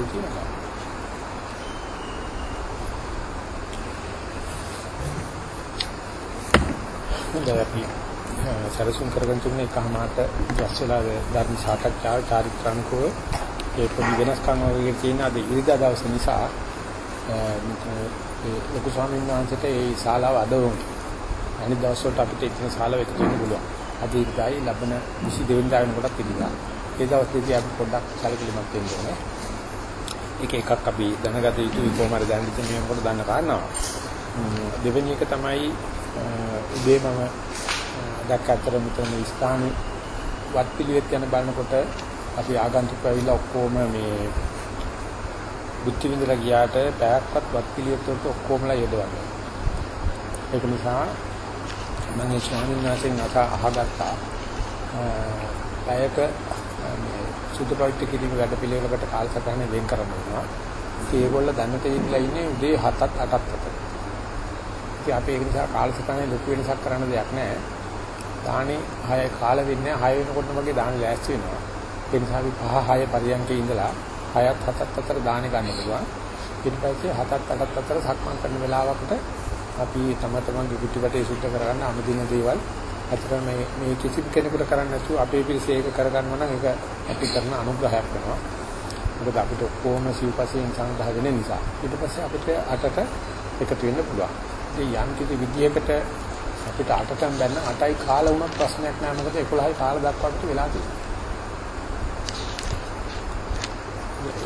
ඉඩ තියෙනවා. හොඳයි අපි සරසුන් කරගෙන තුනේ එකමාරට දැස්සලා ධර්ම සාකච්ඡාව චාරිත්‍රාන්කෝ ඒ පොඩි වෙනස්කම් වගේ තියෙන අද ඉරිදා දවස නිසා ලොකු ස්වාමීන් වහන්සේට ඒ ශාලාව අද වුණා. අනිත් දවස් වලට අපිට ඉතින් ශාලාව එකතු වෙන්න පුළුවන්. අද ඉරිදායි ලබන 22 වෙනිදා වෙනකොටත් ඉරිදා. ඒ දවස්වලදී අපි පොඩ්ඩක් සැලකිලිමත් වෙන්න ඕනේ. එක එකක් අපි දැනගත යුතුයි කොහොම හරි දැන් ඉතින් මේ මොකද දන්න කාරණාව. දෙවෙනි එක තමයි උදේ මම දැක්කතර මෙතන මේ ස්ථානේ වත් පිළිවෙත් යන බලනකොට අපි ආගන්තුක ඇවිල්ලා ඔක්කොම මේ බුද්ධ විඳලා ගියාට පැයක්වත් වත් පිළිවෙත් වලට ඔක්කොමලා යොදවන්නේ. ඒක නිසා මම ඒ ස්වාමීන් වහන්සේගෙන් අහගත්තා. පැයක මේ සුද්ධ පවිත්‍ර කිරීම වැඩ පිළිවෙලකට කාලසටහන වෙන් කරන්න වෙනවා. ඉතින් ඒගොල්ලෝ දැනට ඉඳලා ඉන්නේ උදේ 7ත් 8ත් අතර. ඉතින් අපි ඒක නිසා කාලසටහනේ ලොකු වෙනසක් කරන්න දෙයක් නැහැ. දානේ 6 කාල වෙන්නේ 6 වෙනකොටම වගේ දාන ලෑස්ති වෙනවා. ඒ නිසා අපි 5 6 පරියන්කේ ඉඳලා 6ත් 7ත් අතර දානේ ගන්න පුළුවන්. ඊට පස්සේ 7ත් 8ත් අතර සක්මන් කරන වෙලාවකට අපි තම තමන්ගේ පිටිපතේ සුද්ධ කරගන්න අමදින දේවල් අතර මේ මේ කිසි කෙනෙකුට කරන්න නැතුව අපේ පිළිසෙ ඒක කරගන්නවා නම් ඒක අපි කරන අනුග්‍රහයක් වෙනවා. මොකද අපිට ඔක්කොම සිව්පසෙන් සංග්‍රහ වෙන නිසා. ඊට පස්සේ අපිට අටට එකතු වෙන්න පුළුවන්. ඉතින් යම් කිසි විදියකට අපිට අටටම බැන්න 8යි කාල වුණත් ප්‍රශ්නයක් නෑ මොකද 11යි කාල දක්වා අපිට වෙලා තියෙනවා.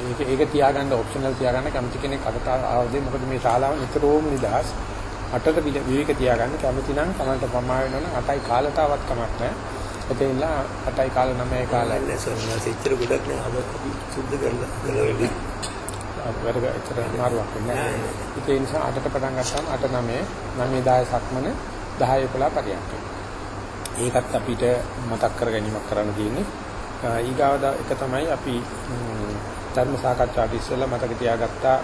ඒක ඒක තියාගන්න ඔප්ෂනල් තියාගන්න කැමති කෙනෙක් අකට ආවද මොකද මේ ශාලාව නිතරම නිදහස් අටට විවේක තියාගන්න කැමති නම් තමන්ට ප්‍රමා වෙනවනම් 8යි කාලතාවත් කමක් නැහැ. එතෙන්ලා 8යි කාල 9යි කාල නැහැ සෝමනාස ඉච්චර ගොඩක් නෑ අපි සුද්ධ කරලා ගලවෙන්නේ. වැඩ ඇතර මාරුවක් නෑ. ඒ නිසා 8ට පටන් ගත්තාම 8 9 9 10 සක්මන 10 11 පරියන්ක. ඒකත් අපිට මතක් කර ගැනීමක් කරන්න තියෙන්නේ. ඊගාවද එක තමයි අපි ධර්ම සාකච්ඡාවට ඉස්සෙල්ලා මතක තියාගත්තා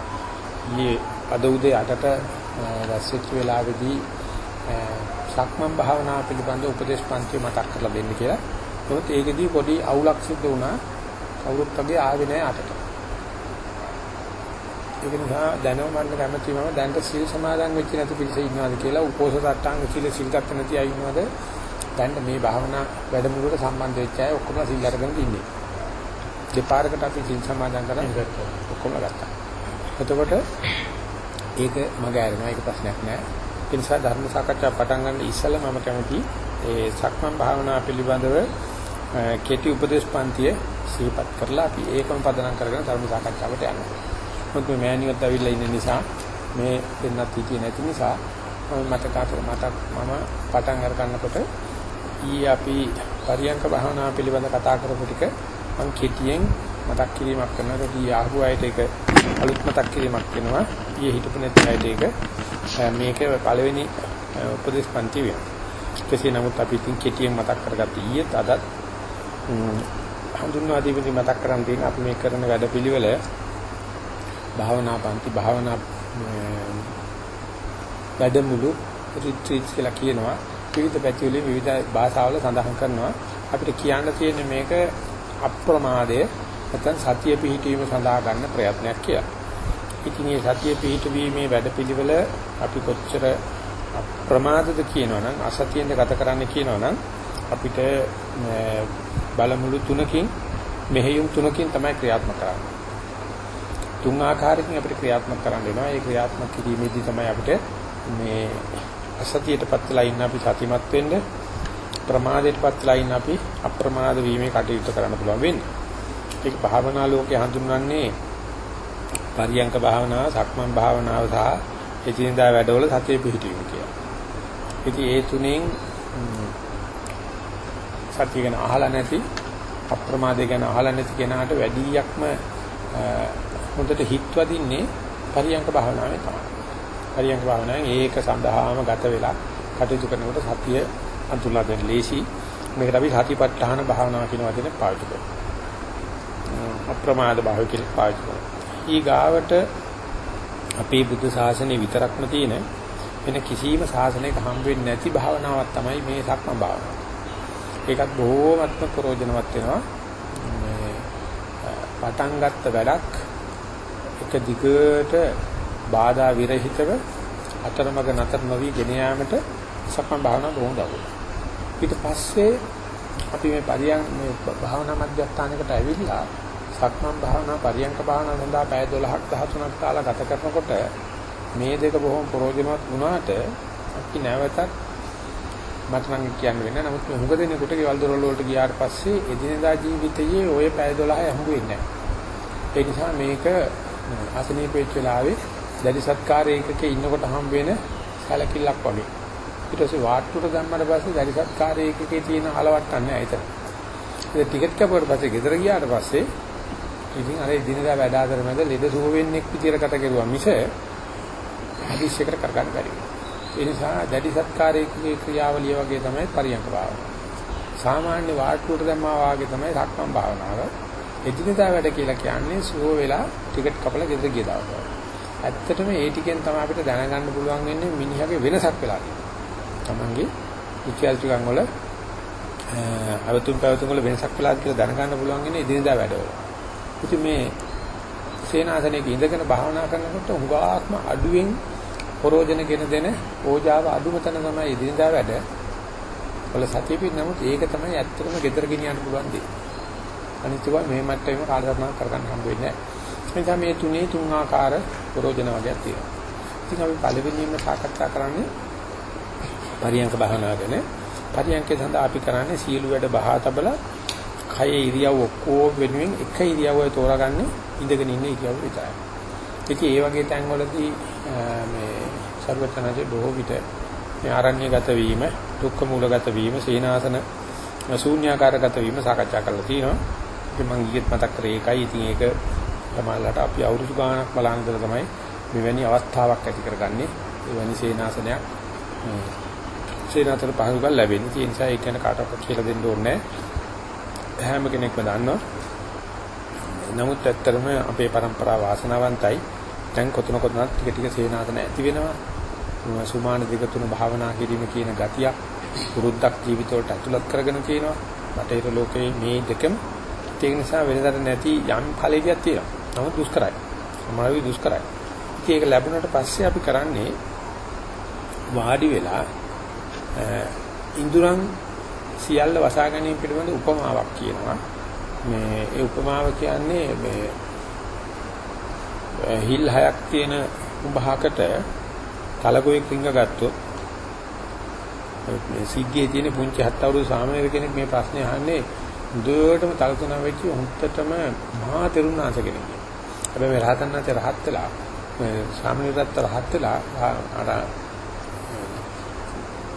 ඊයේ අද උදේ 8ට රැස්වෙච්ච වෙලාවේදී සක්මන් භාවනාව පිළිබඳ උපදේශ පන්ති මතක් කරලා දෙන්න කියලා. මොකද ඒකෙදී පොඩි අවුලක් සිද්ධ වුණා. කවුරුත් වගේ ආවේ නැහැ අතට. ඒක නිසා දැනව මන්න කැමති මම දැන්ට සීල් සමාදන් වෙච්ච නැති පිරිස ඉන්නවද කියලා උපෝසත අට්ටාංග සීල සීල් ගන්න නැති අය ඉන්නවද? දැන්ට මේ භාවනා වැඩමුළුවට සම්බන්ධ වෙච්ච අය ඔක්කොම සීල් අරගෙන ඉන්නේ. දෙපාරකට අපි සීල් සමාදන් කරන් ඔක්කොම ගත්තා. එතකොට ඒක මග ඇරෙනවා ඒක ප්‍රශ්නයක් නෑ. ඒ නිසා ධර්ම සාකච්ඡා පටන් ගන්න ඉස්සෙල්ලා මම කැමති ඒ සක්මන් භාවනා පිළිබඳව කෙටි උපදේශ පන්තිය සිහිපත් කරලා අපි ඒකම පදනම් කරගෙන ධර්ම සාකච්ඡාවට යනවා. මොකද මේ මෑණියොත් ඇවිල්ලා ඉන්න නිසා මේ දෙන්නත් හිටියේ නැති නිසා මම මතක මතක් මම පටන් අර ගන්නකොට ඊ අපි පරියංක භාවනා පිළිබඳ කතා කරපු ටික මම කෙටියෙන් මතක් කිරීමක් කරනවා. ඊ ආහුව අයට ඒක අලුත් මතක් කිරීමක් වෙනවා. ඊයේ හිටපු නැති අයට ඒක මේක පළවෙනි උපදේශ පන්ති වෙනවා. කෙසේ නමුත් අපි ඉතින් කෙටියෙන් මතක් කරගත්ත ඊයේත් අදත් හඳුන්වා දීපින් මතක් කරන් තියෙන අපි මේ කරන වැඩපිළිවෙල භාවනා පන්ති භාවනා වැඩමුළු රිට්‍රීට්ස් කියලා කියනවා. විවිධ පැතිවලින් විවිධ භාෂාවල සඳහන් කරනවා. අපිට කියන්න තියෙන්නේ මේක අප්‍රමාදය නැත්නම් සතිය පිහිටීම සඳහා ගන්න ප්‍රයත්නයක් කියලා. ඉතින් මේ සතිය පිහිටීමේ වැඩපිළිවෙල අපි කොච්චර ප්‍රමාදද කියනවනම් අසතියෙන්ද ගත කරන්න කියනවනම් අපිට බලමුළු තුනකින් මෙහෙයුම් තුනකින් තමයි ක්‍රියාත්මක කරන්නේ. තුන් ආකාරයකින් අපිට ක්‍රියාත්මක කරන්න වෙනවා. ඒ ක්‍රියාත්මක කිරීමේදී තමයි අපිට මේ අසතියටපත් වෙලා ඉන්න අපි සතිමත් වෙන්න ප්‍රමාදයටපත් වෙලා ඉන්න අපි අප්‍රමාද වීමේ කටයුතු කරන්න පුළුවන් වෙන්නේ. ඒක භාවනා ලෝකේ හඳුන්වන්නේ පරියංක භාවනාව, සක්මන් භාවනාව සහ එදිනදා වැඩවල සතිය පිහිටීම කියලා. ඉතින් ඒ තුනෙන් සතිය ගැන අහලා නැති, අප්‍රමාදය ගැන අහලා නැති කෙනාට වැඩියක්ම හොඳට හිත් වදින්නේ පරියංක භාවනාවේ තමයි. පරියංක භාවනාවෙන් ඒක සඳහාම ගත වෙලා කටයුතු කරනකොට සතිය අඳුලා දෙන්න ලේසි. මේකට අපි සතිපට්ඨාන භාවනාව කියන වචනේ පාවිච්චි කරනවා. අප්‍රමාද භාවය කියලා පාවිච්චි කරනවා. ඊ ගාවට අපේ බුද්ධ ශාසනය විතරක්ම තියෙන වෙන කිසිම ශාසනයක හම් වෙන්නේ නැති භාවනාවක් තමයි මේ සක්මන් භාවනාව. ඒකත් බොහෝමත්ම ප්‍රයෝජනවත් වෙනවා. මේ පටන් ගත්ත වැඩක් එක දිගට බාධා විරහිතව අතරමඟ නතර නොවි ගෙන යාමට සක්මන් භාවනාව බොහොම දරුවා. ඊට පස්සේ අපි මේ පරියන් මේ භාවනා මධ්‍යස්ථානයකට ඇවිල්ලා සක්මන් භාවනා පරියන්ක භාවනා සඳහා පැය 12ක් 13ක් කාලා ගත කරනකොට මේ දෙක බොහොම ප්‍රයෝජනවත් වුණාට අපි නැවතත් මට නම් කියන්න වෙන්නේ නමුත් මේ හුඟ දෙනෙකුට ගෙවල් දොරවල් වලට ගියාට පස්සේ එදිනදා ජීවිතයේ ওই පැය 12 හම්බ වෙන්නේ නැහැ. ඒ නිසා මේක අසනීප වෙච්ච වෙලාවේ දැඩි සත්කාරයකක ඉන්නකොට හම්බ වෙන සැලකිල්ලක් වගේ. ඊට පස්සේ වාට්ටුවට දැම්මට පස්සේ දැඩි සත්කාරයකකේ තියෙන හලවට්ටක් නැහැ ඒතර. ඒ ටිකට් කපුවට පස්සේ ගෙදර ගියාට පස්සේ ඉතින් අර දිනදා වැඩ ආතර මැද ලෙඩ සුව වෙන්නේ විදියට කත කෙරුවා මිස හදිස්සියකට කරගන්න බැරි වෙනවා. ඒ නිසා දැඩි සත්කාරයේ ක්‍රියාවලිය වගේ තමයි පරියන්ක භාවනාව. සාමාන්‍ය වාට්ටුවට දැම්මා වාගේ තමයි රක්මන් භාවනාව. එදිනදා වැඩ කියලා කියන්නේ සුව වෙලා ටිකට් කපලා ගෙදර ගිය දවස. ඇත්තටම ඒ ටිකෙන් තමයි අපිට දැනගන්න පුළුවන් වෙන්නේ මිනිහගේ වෙනසක් වෙලා තියෙනවා. Tamange ඉතිහාස ටිකන් වල අවතුම් පැවතුම් වල වෙනසක් වෙලාද කියලා දැනගන්න පුළුවන් වෙන්නේ එදිනදා වැඩවල. ඉතින් මේ සේනාසනයක ඉඳගෙන භාවනා කරනකොට උගාත්ම අඩුවෙන් ප්‍රෝජනගෙන දෙන ඕජාව අඩුම තැන තමයි එදිනදා වැඩ. වල සතිය පිට නමුත් ඒක තමයි ඇත්තටම gedara ගෙනියන්න පුළුවන් දේ. අනිත් ඒවා මේ මට්ටමේම කාලසටහනක් කරගන්න හම්බ වෙන්නේ නැහැ. ඒ නිසා මේ තුනේ තුන් ආකාර ප්‍රෝජන වර්ගයක් තියෙනවා. ඉතින් අපි පළවෙනියෙන්ම සාකච්ඡා කරන්නේ පරියංක භාවනාව ගැන. පරියංකේ සඳහා අපි කරන්නේ සීල වැඩ බහා තබලා කය ඉරියව් ඔක්කොම වෙනුවෙන් එක ඉරියව්වයි තෝරාගන්නේ ඉඳගෙන ඉන්න ඉරියව්ව විතරයි. ඉතින් ඒ වගේ තැන්වලදී මේ ਸਰවචනජේ බොහෝ විට මේ ආරණ්‍යගත වීම, දුක්ඛ මූලගත වීම, සීනාසන ශූන්‍යාකාරගත වීම සාකච්ඡා කරලා තියෙනවා. ඉතින් මම ඊයේත් මතක් කරේ ඒකයි. ඉතින් ඒක තමයිලට අපි අවුරුදු ගාණක් බලන් ඉඳලා තමයි මෙවැනි අවස්ථාවක් ඇති කරගන්නේ. එවැනි සීනාසනයක් සීනාතර පහසුකම් ලැබෙන්නේ. ඒ නිසා ඒක ගැන කාටවත් කියලා දෙන්න ඕනේ නැහැ. හැම කෙනෙක්ම දන්නවා. නමුත් ඇත්තටම අපේ પરම්පරාව වාසනාවන්තයි. දැන් කොතන කොතනත් ටික ටික සේනාසන ඇති වෙනවා. සුමාන දෙක තුන භාවනා කිරීම කියන ගතිය පුරුද්දක් ජීවිතවලට ඇතුළත් කරගෙන තියෙනවා. බටහිර ලෝකයේ මේ දෙකම ඒක නිසා වෙනදට නැති යම් ඵලයක් තියෙනවා. නමුත් දුෂ්කරයි. සමාවෙ දුෂ්කරයි. ඉතින් ඒක ලැබුණාට පස්සේ අපි කරන්නේ වාඩි වෙලා ඉඳුරන් සියල්ල වසා ගැනීම පිළිබඳ උපමාවක් කියනවා. මේ ඒ උපමාව කියන්නේ මේ හිල් හයක් තියෙන උභහකට කලගොයෙක් රිංග ගත්තොත් මේ සිග්ගේ තියෙන පුංචි හත් අවුරුදු සාමණේර කෙනෙක් මේ ප්‍රශ්නේ අහන්නේ දුවටම තලතුණ වෙච්ච හුත්තටම මහා තෙරුණාංශ කෙනෙක්. හැබැයි මේ රහතන් වහන්සේ රහත් වෙලා මේ සාමණේරත් රහත් වෙලා අර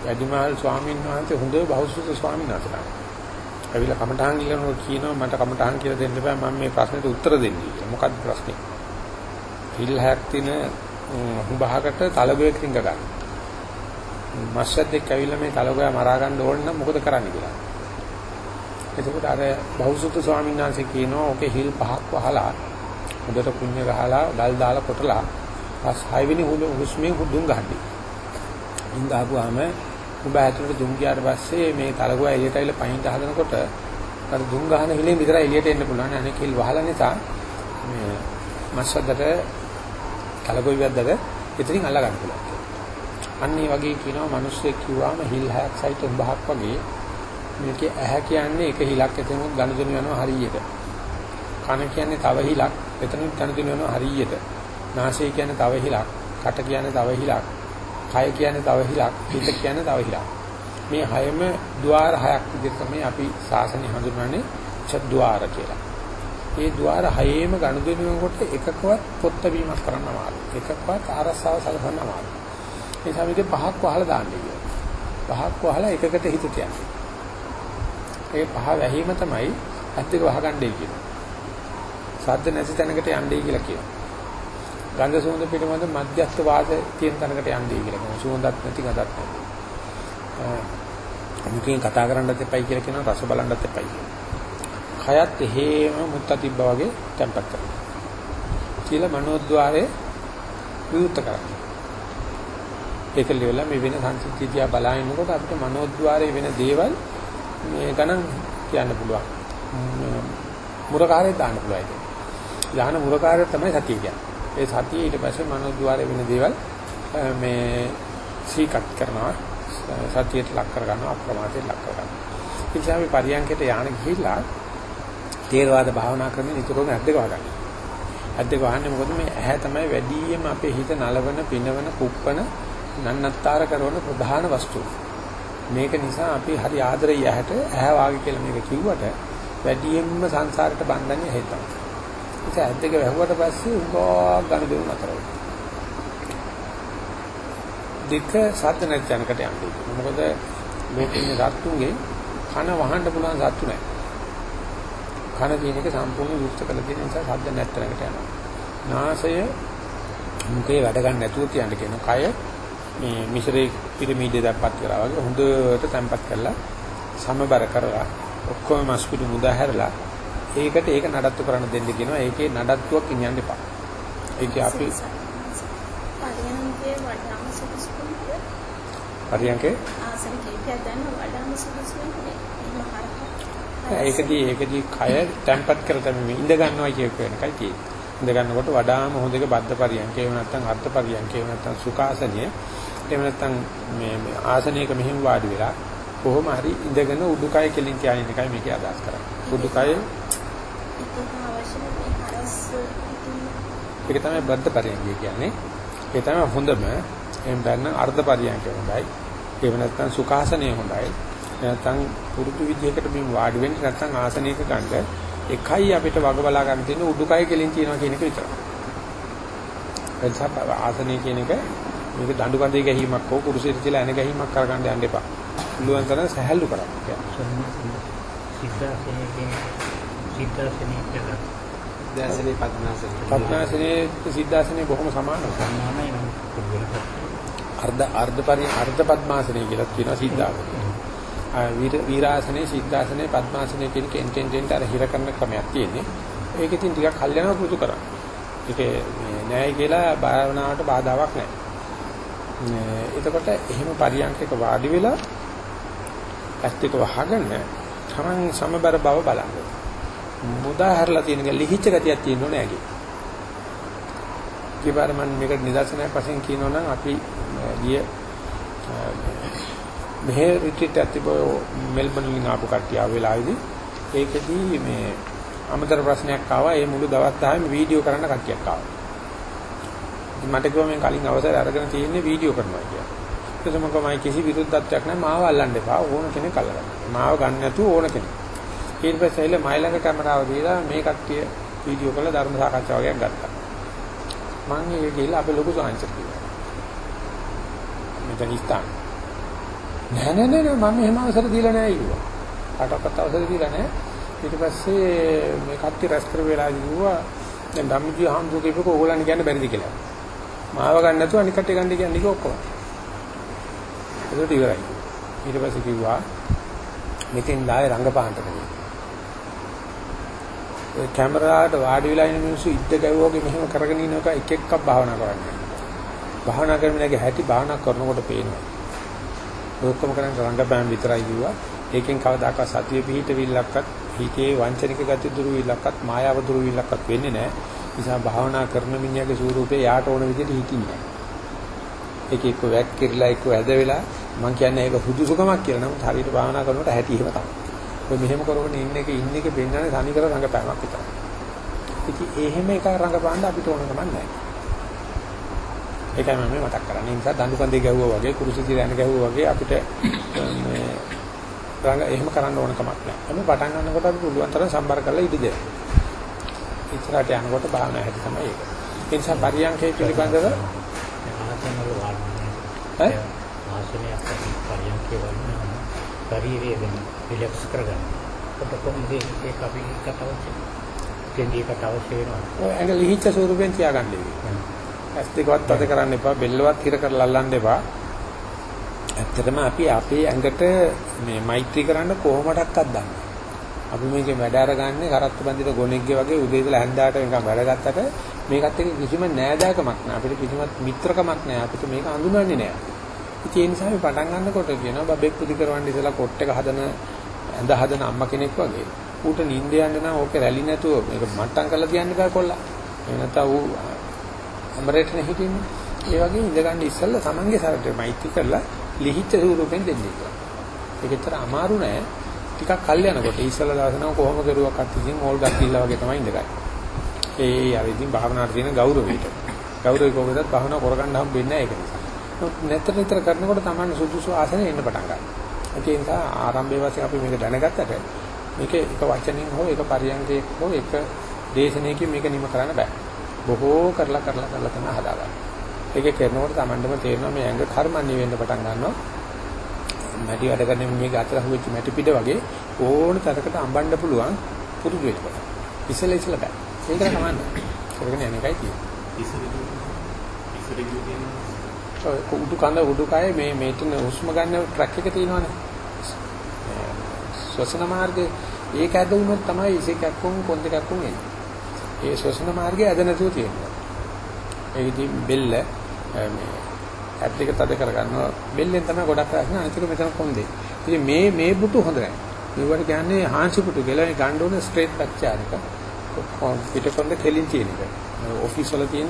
වැඩිමහල් ස්වාමීන් වහන්සේ හොඳ බෞද්ධ ස්වාමීන් වහන්සේලා. ඇවිල්ලා කමඨහන් කියනවා කියනවා මට කමඨහන් කියලා දෙන්න බෑ මම මේ ප්‍රශ්නෙට උත්තර දෙන්නේ කියලා. මොකක්ද ප්‍රශ්නේ? හිල් හැක් තින හුඹහකට තලගොයෙක් රිංග ගන්න. මස්සත් එක්ක ඇවිල්ලා මේ තලගොයා මරා ගන්න ඕන නම් මොකද කරන්න කියලා. එතකොට අර බෞසුත ස්වාමීන් වහන්සේ කියනවා ඔකේ හිල් පහක් වහලා හොඳට කුණ්‍ය ගහලා ගල් දාලා කොටලා පස් හයවෙනි හුස්මේ දුම් ගහන්නේ. දුම් ගහපුවාම උඹ ඇතුළට දුම් ගියාට පස්සේ මේ තලගොයා එළියට ඇවිල්ලා පහින් හදනකොට අර දුම් ගහන හිලෙන් විතරයි එළියට එන්න පුළුවන්. අනෙක් හිල් වහලා නිසා මේ මස්සද්දට කලගොයි වැද්දට එතනින් අල්ල ගන්න පුළුවන්. අන්න ඒ වගේ කියනවා මිනිස්සෙක් කිව්වාම හිල් හැක් සහිත උඹහක් වගේ මේකේ ඇහැ කියන්නේ එක හිලක් එතනොත් ගනුදෙනු යනවා හරියට. කන කියන්නේ තව හිලක් එතනොත් ගනුදෙනු යනවා හරියට. නාසය කියන්නේ තව හිලක්, කට කියන්නේ තව හිලක්, කය කියන්නේ තව හිලක්, හිත කියන්නේ තව හිලක්. මේ හයම ద్వාර හයක් විදිහට තමයි අපි සාසනය හඳුන්වන්නේ චද්්වාර කියලා. මේ ద్వාර හයේම ගනුදෙනු කොට එකකවත් පොත්ත වීමක් කරන්න අමාරුයි. එකකවත් අරසාව සලසන්න අමාරුයි. ඒ සමීපේ පහක් වහලා දාන්න කියලා. පහක් වහලා එකකට හිත තියන්න. ඒ පහ වැහිම තමයි ඇත්තට වහගන්නේ කියලා. සද්ද නැති තැනකට යන්නේ කියලා කියනවා. ගන්ධ සුවඳ පිටමද මධ්‍යස්ථ වාස තියෙන තැනකට යන්නයි කියලා කියනවා. සුවඳක් නැති ගඳක් නැති. මුකින් කතා කරන්නත් එපයි කියලා කියනවා රස බලන්නත් එපයි කියනවා. කයත් එහෙම මුත්ත තිබ්බා වගේ තැම්පත් කරනවා. කියලා මනෝද්වාරයේ විවුර්ත කරනවා. ඒක ලෙවලා මේ වෙන සංසිද්ධිය දිහා බලනකොට අපිට මනෝද්වාරයේ වෙන දේවල් මේ ගණන් කියන්න පුළුවන්. මුරකාරයේ දාන්න පුළුවන් ඒක. යාන මුරකාරය තමයි සතිය කියන්නේ. ඒ සතිය ඊට පස්සේ මනෝද්වාරයේ වෙන දේවල් මේ සීකත් කරනවා සතියට ලක් කර ගන්නවා අප්‍රමාදයට ලක් කර ගන්නවා. ඒ නිසා අපි පරියන්කයට යාන ගිහිල්ලා තේරවාද භාවනා කරන නිතරම ඇද්දක වහගන්න. ඇද්දක වහන්නේ මොකද මේ ඇහැ තමයි වැඩිම අපේ හිත නලවන, පිනවන, කුප්පන, නන්නත්තර කරන ප්‍රධාන වස්තුව. මේක නිසා අපි හරි ආදරෙයි ඇහැට ඇහැ වාගේ කියලා මේක කිව්වට වැඩියෙන්ම සංසාරයට බඳන්නේ ඇහැ තමයි. ඒක ඇද්දක වැහුවට පස්සේ උගා ගන්න දෙන්න අතර දෙක සද්ද නැති යනකට යන්නේ. මොකද මේකේ සත්තුන්ගේ කන වහන්න පුළුවන් සත්තු නැහැ. කන කියන එක සම්පූර්ණ විස්තර කළ තියෙන නිසා ශබ්ද නැත්තරකට යනවා. නාසය මුඛේ වැඩ ගන්න නැතුව තියන්න කියන කය මේ මිශ්‍රේ පිරමීඩය දැක්පත් කරා වගේ හොඳට තැම්පත් කරලා සමබර කරලා ඔක්කොම මස්පිඩු මුදා හැරලා ඒකට ඒක නඩත්තු කරන්න දෙන්න කියනවා. ඒකේ නඩත්තුවක් ඉන්නන්න එපා. ඒකේ අපි පරියන්කේ වඩාම සුදුසුකමද? පරියන්කේ ආසන කීපයක් ගන්න වඩාම සුදුසුකමද? ඒකදී ඒකදී කය තැම්පත් කර තමයි ඉඳ ගන්නවා කියක වෙන එකයි තියෙන්නේ. ඉඳ ගන්නකොට වඩාම හොඳ එක බද්ධ පරියන්කේ එහෙම නැත්නම් අර්ථ පරියන්කේ එහෙම නැත්නම් සුඛාසනිය එහෙම නැත්නම් මේ ආසනයක මෙහෙම වාඩි වෙලා කොහොම හරි ඉඳගෙන උඩුකය කෙලින් තියාගෙන එකයි මේකේ අදහස් කරන්නේ. උඩුකය ඒක තමයි බද්ධ පරියන්කේ කියන්නේ. ඒ තමයි හොඳම එහෙම බැන්න අර්ධ පරියන්කේ හොඳයි. එහෙම නැත්නම් සුඛාසනය හොඳයි. නැත්නම් පුරුදු විදිහකට මේ වාඩි වෙන්න නැත්නම් ආසනයක ගන්න එකයි අපිට වග බලා ගන්න තියෙන උඩුකය කෙලින් තියනවා කියන එක විතරයි. එතකොට ආසනය කියන එක මේක දඬු කඳේ ගැහිමක් හෝ කුරුසෙට තියලා එන ගැහිමක් කරගන්න යන්න එපා. පුළුවන් තරම් සහැල්ලු කරන්න. සිද්ධාසනේ කියලා. සිද්ධාසනේ පద్මාසනේ. පద్මාසනේ සිද්ධාසනේ බොහොම සමානයි. සමානයි නේද? අර්ධ අර්ධ පරි අර්ධ පద్මාසනේ කියලා කියනවා සිද්ධාසනේ. වීරාසනේ සිද්ධාසනේ පద్මාසනේ කියන කෙන්ටෙන්ටෙන්ට අර හිර කරන ක්‍රමයක් තියෙන්නේ. ඒක ඉතින් ටිකක් කල් යනවා පුරුදු කරා. ඒක නෑයි කියලා භාවනාවට බාධාවක් නෑ. එතකොට එහෙම පරියන්කක වාඩි වෙලා ඇස් දෙක වහගෙන තමන් සමබර බව බලන්න. මුදා හැරලා තියෙන එක ලිහිච්ච ගතියක් තියෙන්න ඕනේ ඇගේ. ඊපාර මම මේකට නිදර්ශනයක් වශයෙන් කියනවා නම් අපි ගිය මෙහෙ රිට්‍රීට් එකක් තිබෝ මෙල්බන් වලින් ආපු කට්ටිය ආව වෙලාවේදී ඒකෙදී මේ අමතර ප්‍රශ්නයක් ආවා ඒ මුළු දවස් 10ම වීඩියෝ කරන්න කට්ටියක් ආවා. ඉතින් මට කිව්වා මම කලින් අවසර අරගෙන තියෙන්නේ වීඩියෝ කරනවා කියලා. ඒක මම කිව්වා මම කිසි විරුද්ධත්වයක් නැහැ මාව අල්ලන්න එපා ඕන කෙනෙක් අල්ලගන්න. මාව ගන්න නැතුව ඕන කෙනෙක්. ඊට පස්සේ ඇවිල්ලා මයි ළඟ කැමරාව දීලා මේ කට්ටිය වීඩියෝ කරලා ධර්ම සාකච්ඡා වගේක් ගත්තා. මම ඒක ගිහලා අපේ ලොකු සාංශට කිව්වා. මෙතන ඉස්තාන. නෑ නෑ නෑ මම එහෙම අවසර දීලා නෑ කිව්වා. කාටවත් අවසර දීලා නෑ. ඊට පස්සේ මේ කට්ටිය රැස් කර වෙලා කිව්වා දැන් ධම්මජී හාමුදුරුවෝ කියපේක ඕගොල්ලන් කියන්න බැරිද කියලා. මාව ගන්න නැතුව අනික් කට්ටිය ගන්න කියන්නේ ඒක ඔක්කොම. ඒකට ඉවරයි. ඊට පස්සේ කිව්වා මෙතෙන් ආයේ රංගපාන්ට නෙමෙයි. ඒ කැමරාවට වාඩි වෙලා ඉන්න මිනිස්සු ඉද්ද ගැව්වෝගේ මෙහෙම කරගෙන ඉන්න එක එක එකක් භාවනා කරන්නේ. භාවනා කරමිනගේ හැටි භාවනා කරනකොට පේනවා. ඔක්කොම කරන්නේ රංගපෑම් විතරයි කිව්වා. ඒකෙන් කවදාකවත් සතිය පිහිටවිල්ලක්වත් හිතේ වංචනික ගති දුරු විලක්වත් මායාව දුරු විලක්වත් වෙන්නේ නැහැ. නිසා භාවනා කරන මිනිහාගේ ස්වරූපේ යාට ඕන විදිහට හිතින්නේ. ඒක එක්ක වැක් කිරලා එක්ක ඇද වෙලා මම කියන්නේ ඒක සුදුසුකමක් කියලා. නමුත් හරියට භාවනා කරනකොට හැටි එහෙම තමයි. ඔය මෙහෙම කරගෙන ඉන්න එක ඉන්න එක පෙන්වන්නේ තනි කර රංගපෑමක් විතරයි. ඉතින් එහෙම එක රංගපාන්න අපිට ඕන කමක් නැහැ. ඒකයි මම මතක් කරන්නේ. ඒ නිසා දඬු කන්දේ ගැහුවා වගේ කුරුසි දිරාන ගැහුවා වගේ අපිට මේ රංග එහෙම කරන්න ඕන කමක් නැහැ. අපි පටන් ගන්නකොට අපි පුළුවන් තරම් සම්බර කරලා ඉඳ දෙන්න. ඉස්සරහට යනකොට භාවනා හැටි තමයි ඒක. ඒ නිසා පරියන්කේ පිළිබඳව ආසන වල වාඩි ඈ? ආසනයක් පරියන්කේ වන්න ශරීරයේ වෙන රිලැක්ස් කරගන්න. කොට කොහොමද ඒක අපි කතාවක් කියන්නේ අවශ්‍ය වෙනවා. ඔය ඇඟ ලිහිච්ච ස්වරූපෙන් තියාගන්න ඉන්නේ. ඇස් දෙකවත් අත කරන්න එපා, බෙල්ලවත් හිර කරලා අල්ලන්න එපා. ඇත්තටම අපි අපේ ඇඟට මේ මෛත්‍රී කරන්න කොහොමඩක්වත් දන්නේ. අපි මේකේ වැඩ අරගන්නේ කරත්ත බඳින ගොනෙක්ගේ වගේ උදේ ඉඳලා හැන්දාට නිකන් වැඩ ගත්තට මේකත් එක්ක කිසිම නෑදෑකමක් නෑ. අපිට කිසිම මිත්‍රකමක් නෑ. අපිට මේක අඳුනන්නේ නෑ. ඉතින් ඒ නිසා අපි පටන් ගන්නකොට කියනවා බබෙක් පුදි කරවන්න ඉතලා කොට් එක හදන ඇඳ හදන අම්මා කෙනෙක් වගේ. ඌට නිින්ද යන්න නම් ඕකේ රැලි නැතුව මේක මට්ටම් කරලා තියන්න බෑ කොල්ලා. එහෙම නැත්නම් ඌ අමරේටනේ හිටින්නේ. ඒ වගේ ඉඳ ගන්න ඉස්සෙල්ලා තමන්ගේ සරට මෛත්‍රී කරලා ලිහිච්ච ස්වරූපෙන් දෙන්නේ කියලා. ඒකතර අමාරු නෑ. ටිකක් කල් යනකොට ඉස්සෙල්ලා දවසනම කොහොම කරුවක් අත්තිසින් ඕල් ගත්තිලා වගේ තමයි ඉඳගන්නේ. ඒ අර ඉතින් භාවනාවට තියෙන ගෞරවයට. ගෞරවය කොහොමදත් භාවනාව කරගන්න හම්බෙන්නේ නැහැ ඒක නිසා. නැතර නිතර කරනකොට තමයි සුදුසු ආසනෙ එන්න පටන් ගන්නවා. ඒ නිසා ආරම්භයේ වශයෙන් අපි මේක දැනගත්තට මේක එක වචනින් හෝ එක පරියන්කයක හෝ එක දේශනාවකින් මේක නිම කරන්න බෑ. බොහෝ කරලා කරලා කරලා තමයි හදාගන්නේ. ඒක කරනකොට Tamandම තේරෙනවා මේ ඇඟ කර්මන්නේ වෙන්න පටන් ගන්නවා. මැටි වැඩ කරන මිනිහගේ අතර හුවෙච්ච මැටි පිට වගේ ඕන තරකට අඹන්න පුළුවන් පුරුදු වෙන්න. ඉස්සෙල්ල ඉස්සෙල්ල බෑ. ඒක තමයි. කරගෙන යන එකයි තියෙන්නේ. ඔය උඩු කඳ උඩු කය මේ මේතන හුස්ම ගන්න ට්‍රැක් එක තියෙනවනේ. ශ්වසන මාර්ගයේ ඒක ඇද වුණොත් තමයි ඉසේකක් වුන් කොන් දෙකක් වුන් එන්නේ. ඒ ශ්වසන මාර්ගය ඇද නැතුව තියෙනවා. ඒ ඉතින් බෙල්ල මේ ඇත් දෙක තද කරගන්නවා. බෙල්ලෙන් තමයි ගොඩක් ප්‍රශ්න අනිතික මෙතන කොන්දේ. ඉතින් මේ මේ පුටු හොඳ නැහැ. මේවට කියන්නේ හාන්සි පුටු කියලා මේ ගන්න ඕනේ ස්ට්‍රේට් පැක්චර් එක. පිටකොන්ද කෙලින් තියෙන එක. ඔෆිස් වල තියෙන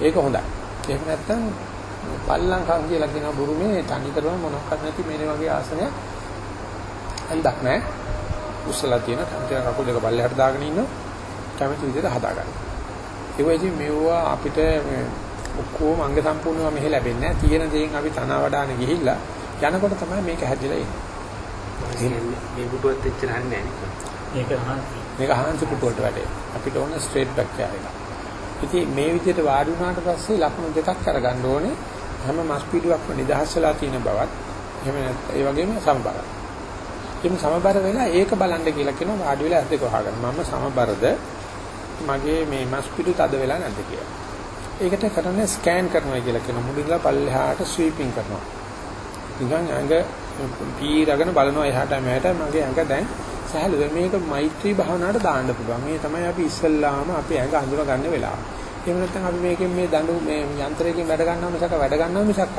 ඒක හොඳයි. එහෙම නැත්නම් පල්ලංකම් කියලා කියන බුරුමේ තනි කරම මොනක්වත් නැති මේ වගේ ආසනයක් අන්දක් නැහැ. උස්සලා තියෙන කන්තර කකුල් දෙක පල්ලෙහාට දාගෙන ඉන්න කැමති විදිහට හදාගන්න. ඒ වගේ මෙවුවා අපිට ඔක්කොම අංග සම්පූර්ණව මෙහෙ ලැබෙන්නේ නැහැ. තියෙන දේෙන් අපි තන වඩාන ගිහිල්ලා යනකොට තමයි මේක හැදිලා එන්නේ. මේ පුටුවත් එච්චර හන්නේ නැහැ. මේක හාන්සි පුටුවට වැඩේ. අපිට ඕන ස්ට්‍රේට් බැක් එක. ඉතින් මේ විදිහට වාඩි වුණාට පස්සේ ලකුණු දෙකක් අරගන්න ඕනේ. හැම මස් පිටුවක්ම නිදහස් වෙලා තියෙන බවත් එහෙම නැත්නම් ඒ වගේම සමබරයි. එimhe සමබර වෙලා ඒක බලන්න කියලා කියනවා වාඩි වෙලා ඇස් දෙක වහගන්න. මම සමබරද මගේ මේ මස් පිටු තද වෙලා නැද්ද කියලා. ඒකට කරන්නේ ස්කෑන් කරනවා කියලා කියනවා. මුලින්ලා පල්ලෙහාට ස්වීපින් කරනවා. නිකන් ඇඟ පීරගෙන බලනවා එහාට මෙහාට මගේ ඇඟ දැන් සහැල්ලු මේක මෛත්‍රී භාවනාවට දාන්න පුළුවන්. මේ තමයි අපි ඉස්සල්ලාම අපි ඇඟ අඳුර ගන්න වෙලාව. එහෙම නැත්නම් අපි මේකෙන් මේ දඬු මේ යන්ත්‍රයකින් වැඩ ගන්නවා මිසක වැඩ ගන්නවා මිසක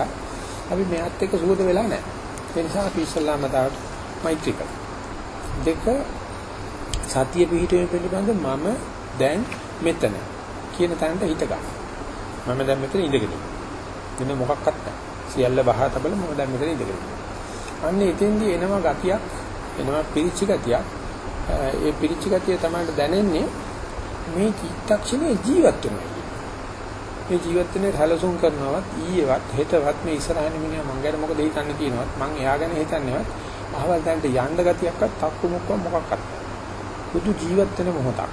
අපි මෙයත් එක්ක සුහද වෙලා නැහැ. ඒ නිසා අපි ඉස්සල්ලාම තාවට මෛත්‍රී කරනවා. දෙක සතිය පිහිටුවීම පිළිබඳ මම දැන් මෙතන කියන තැනට හිත ගන්න. මම දැන් මෙතන ඉඳගෙන ඉන්න මොකක්වත් නැහැ. සියල්ල බහා තබල මම දැන් මෙතන ඉඳගෙන අන්න එතෙන්දී එනවා ගතියක් එනවා පිරිච්ච ගතියක්. ඒ පිරිච්ච ගතිය තමයි දැනෙන්නේ මේ චිත්තක්ෂණේ ජීවත් වෙනවා. මේ ජීවත් වෙන්නේ සැලසුම් කරනවත් ඊයේවත් හෙටවත් මේ ඉස්සරහින් මිනිහා මං ගැන මොකද හිතන්නේ කියනවත් මං එයා ගැන හිතන්නේවත් අහවල් දැන්ට යන්න ගතියක්වත් තක්කු මුක්ක මොකක්වත් බුදු ජීවත් වෙන මොහොතක්.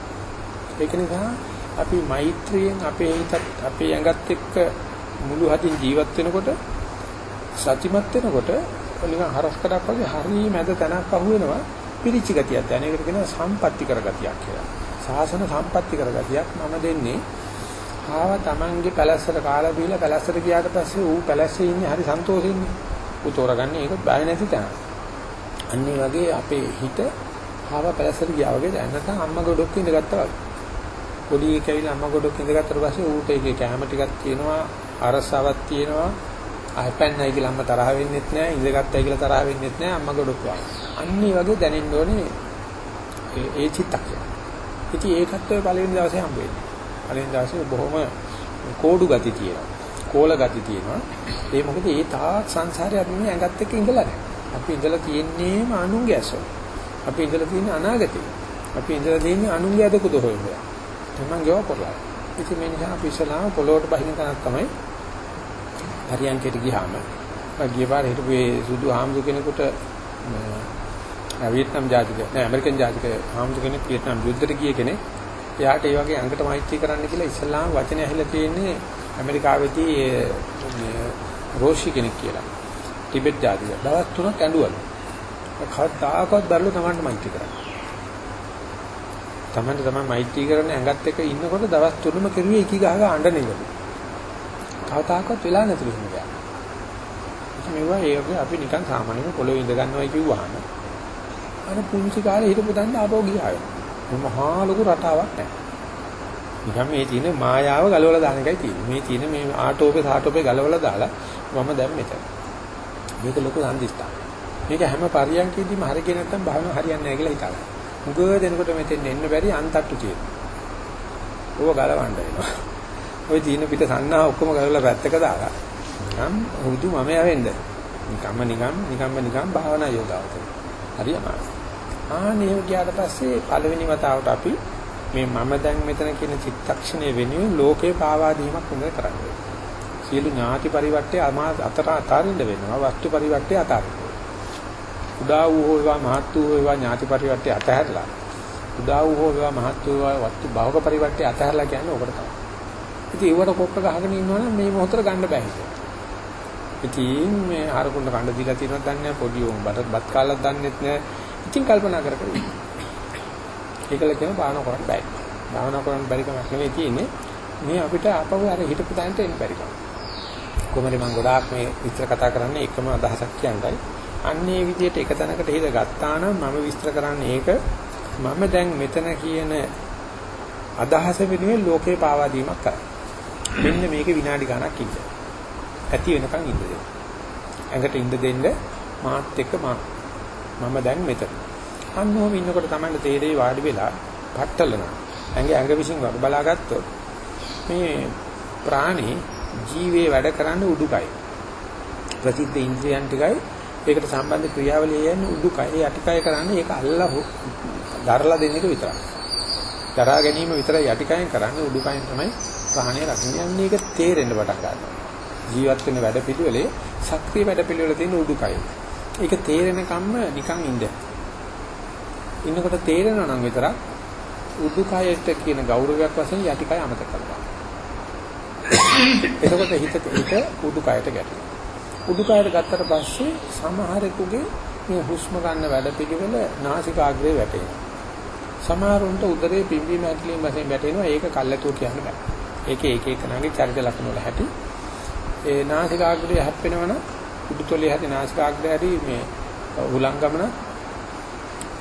ඒක නිසා අපි මෛත්‍රියෙන් අපේ හිතත් අපේ ඇඟත් එක්ක මුළු හදින් ජීවත් වෙනකොට සතිමත් වෙනකොට නිකන් හරස් කඩක් වගේ හරිය මැද තැනක් අහුවෙනවා පිරිච්ච ගතියක් දැන. ඒකට කියනවා සම්පatti කරගතියක් කියලා. සාසන සම්පatti කරගතියක් මම දෙන්නේ. ආව Tamange පැලැස්සට කාලා බීලා පැලැස්සට ගියාට පස්සේ ඌ පැලැස්සේ ඉන්නේ හරි සන්තෝෂෙන්නේ ඌ තෝරගන්නේ ඒක බය නැති තැන. අන්නේ වගේ අපේ හිත ආව පැලැස්සට ගියා වගේ දැන් නැත්නම් අම්මා ගොඩක් ඉඳගත්තා වගේ. පොඩි එකයිලා අම්මා ගොඩක් ඉඳගත්තට පස්සේ ඌට ඒකේ කැම ටිකක් තියෙනවා අරසාවක් තියෙනවා. අයපන්නයි කියලා අම්මා තරහ වෙන්නෙත් නෑ ඉඳගත්තයි කියලා තරහ වෙන්නෙත් නෑ අම්මා ගොඩක් වගේ. අන්නේ වගේ දැනෙන්න ඕනේ ඒ චිත්තක්ෂය ඉතින් ඒකත් ඔය පළවෙනි දවසේ හම්බ වෙන්නේ. පළවෙනි දවසේ බොහොම කෝඩු ගති තියෙනවා. කෝල ගති තියෙනවා. ඒ මොකද ඒ තාක් සංසාරේ අපි මේ ඇඟත් එක්ක ඉඳලා නැහැ. අපි ඉඳලා තියෙන්නේම අනුන්ගේ ඇසෝ. අපි ඉඳලා තියෙන්නේ අනාගතේ. අපි ඉඳලා තියෙන්නේ අනුන්ගේ අදකුද හොයනවා. තමන් ගාව කරලා. ඉතින් මේ නිසා අපි ඉස්සලාම පොළොවට බහින තැනක් තමයි හරියන්කයට ගියාම. ගිය පාර හිටපු ඒ සුදු ආම්දු කෙනෙකුට වියට්නාම් ජාතික නෑ ඇමරිකන් ජාතික ආම්දු කෙනෙක් වියට්නාම් යුද්ධයට ගිය කෙනෙක් එයාට ඒ වගේ අංගට මෛත්‍රී කරන්න කියලා ඉස්ලාම් වචනේ ඇහිලා තියෙන්නේ ඇමරිකාවේදී රෝෂි කෙනෙක් කියලා. ටිබෙට් ජාතික. දවස් තුනක් ඇඬුවලු. කවදාකවත් බැලුව තමන්ට මෛත්‍රී කරන්න. තමන්ට තමයි මෛත්‍රී කරන ඇඟත් එක්ක ඉන්නකොට දවස් තුනම කෙරුවේ එකී ගහක අඬනෙවලු. කවදාකවත් වෙලා නැතිලු මෙයා. ඉතින් මේවා ඒ වගේ අපි නිකන් සාමාන්‍යම පොළොවේ ඉඳ ගන්නවා කිව්වහම අර පුංචි කාලේ හිටපු දන්න ආපහු ගියා. මහා ලොකු රටාවක් නැහැ. නිකන් මේ තියෙන මායාව ගලවලා දාන එකයි තියෙන්නේ. මේ තියෙන මේ ආටෝපේ සාටෝපේ ගලවලා දාලා මම දැන් මෙතන. මේක ලොකු සම්දිස්ථාන. මේක හැම පරියන්කෙදීම හරියන්නේ නැත්නම් භාවනාව හරියන්නේ නැහැ කියලා හිතනවා. මුගව දෙනකොට මෙතෙන් එන්න බැරි අන්තට්ටු තියෙනවා. ඕව ගලවන්න වෙනවා. ওই දින පිට සන්නා ඔක්කොම කරලා පැත්තක දාලා නිකම් හුදු මම යවෙන්න. නිකම්ම නිකම් නිකම්ම නිකම් භාවනා යෝගාවතේ. හරි අමාරුයි. ආනේ ගියාට පස්සේ පළවෙනි වතාවට අපි මේ මම දැන් මෙතන කියන චිත්තක්ෂණය වෙනුවෙන් ලෝකේ පාවා දීමක් හොඳ කරන්නේ. සියලු ඥාති පරිවර්තය අතර අතාරින්න වෙනවා. වස්තු පරිවර්තය අතාරින්න. උදා වූ හෝ වේවා මහත් වූ වේවා ඥාති පරිවර්තය අතහැරලා උදා වූ හෝ වේවා මහත් වූ වේවා වස්තු භවක පරිවර්තය අතහැරලා කියන්නේ ඔකට තමයි. ඉතින් ඒවට කොක්ක ගහගෙන ඉන්නවනම් මේ මොහොතට ගන්න බෑ හිතේ. ඉතින් මේ හරකුන්න කණ්ඩ දීලා තියෙනවද දන්නේ නැහැ පොඩි උන් බත් බත් කාලක් දන්නෙත් නැහැ. ඉතින් කල්පනා කර කර ඉන්න. ඒකල කියන භාවනා කරන්න බෑ. භාවනා කරන්න බැරි කමක් නෙවෙයි තියෙන්නේ. මේ අපිට අපව අර හිතපු තැනට එන්න බැරි කම. කොහමද මම ගොඩාක් මේ විස්තර කතා කරන්නේ එකම අදහසක් කියන්නයි. අන්නේ විදිහට එක තැනකට හිත ගත්තා නම් මම විස්තර කරන්නේ ඒක මම දැන් මෙතන කියන අදහස වෙනුවෙන් ලෝකේ පාවා දීමක් කරා. මෙන්න මේක විනාඩි ගණක් ඉන්න. ඇති වෙනකන් ඉන්න දෙන්න. ඇඟට ඉන්න දෙන්න මාත් එක්ක මම මම දැන් මෙතන. අන්නෝම ඉන්නකොට තමයි තේරෙයි වාඩි වෙලා පట్టලන. ඇඟ ඇඟ විසින් වඩ බලාගත්තොත් මේ ප්‍රාණී ජීවේ වැඩ කරන්න උඩුකය. ප්‍රසිද්ධ ඉන්ද්‍රියන් ටිකයි ඒකට සම්බන්ධ ක්‍රියාවලිය යන්නේ උඩුකය. යටිකය කරන්නේ ඒක අල්ලා දරලා දෙන එක විතරයි. දරා ගැනීම විතරයි යටිකයෙන් කරන්නේ උඩුකයෙන් තමයි ප්‍රාණය රකින්නේ. යන්නේ ඒක තේරෙන්න පටන් ගන්නවා. ජීවත් වෙන වැඩ පිළිවෙලේ සක්‍රීය වැඩ පිළිවෙල තියෙන උඩුකය. ඒක තේරෙන කම්ම නිකන් ඉන්න. ඉන්නකොට තේරෙනවා නම් විතරක් උඩුකයට කියන ගෞරවයක් වශයෙන් යටිකය අමතක කරනවා. එතකොට හිත හිත උඩුකයට ගැටෙනවා. උඩුකයට ගත්තට පස්සේ සමහරෙකුගේ මේ හුස්ම ගන්න වැඩ පිළිවෙල නාසිකාග්‍රේ වැටෙනවා. සමහරුන්ට උදරේ පිම්බීම ඇකිලිම වශයෙන් වැටෙනවා. ඒක කල්ැතුව කියන්න බෑ. ඒකේ එක එක නාගේ චරිත ලක්ෂණ වල හැටි. ඒ නාසිකාග්‍රේ හැප්පෙනවනම් උඩුතොලේ හැටි නාසිකාග්‍රේ හරි මේ උලංගමන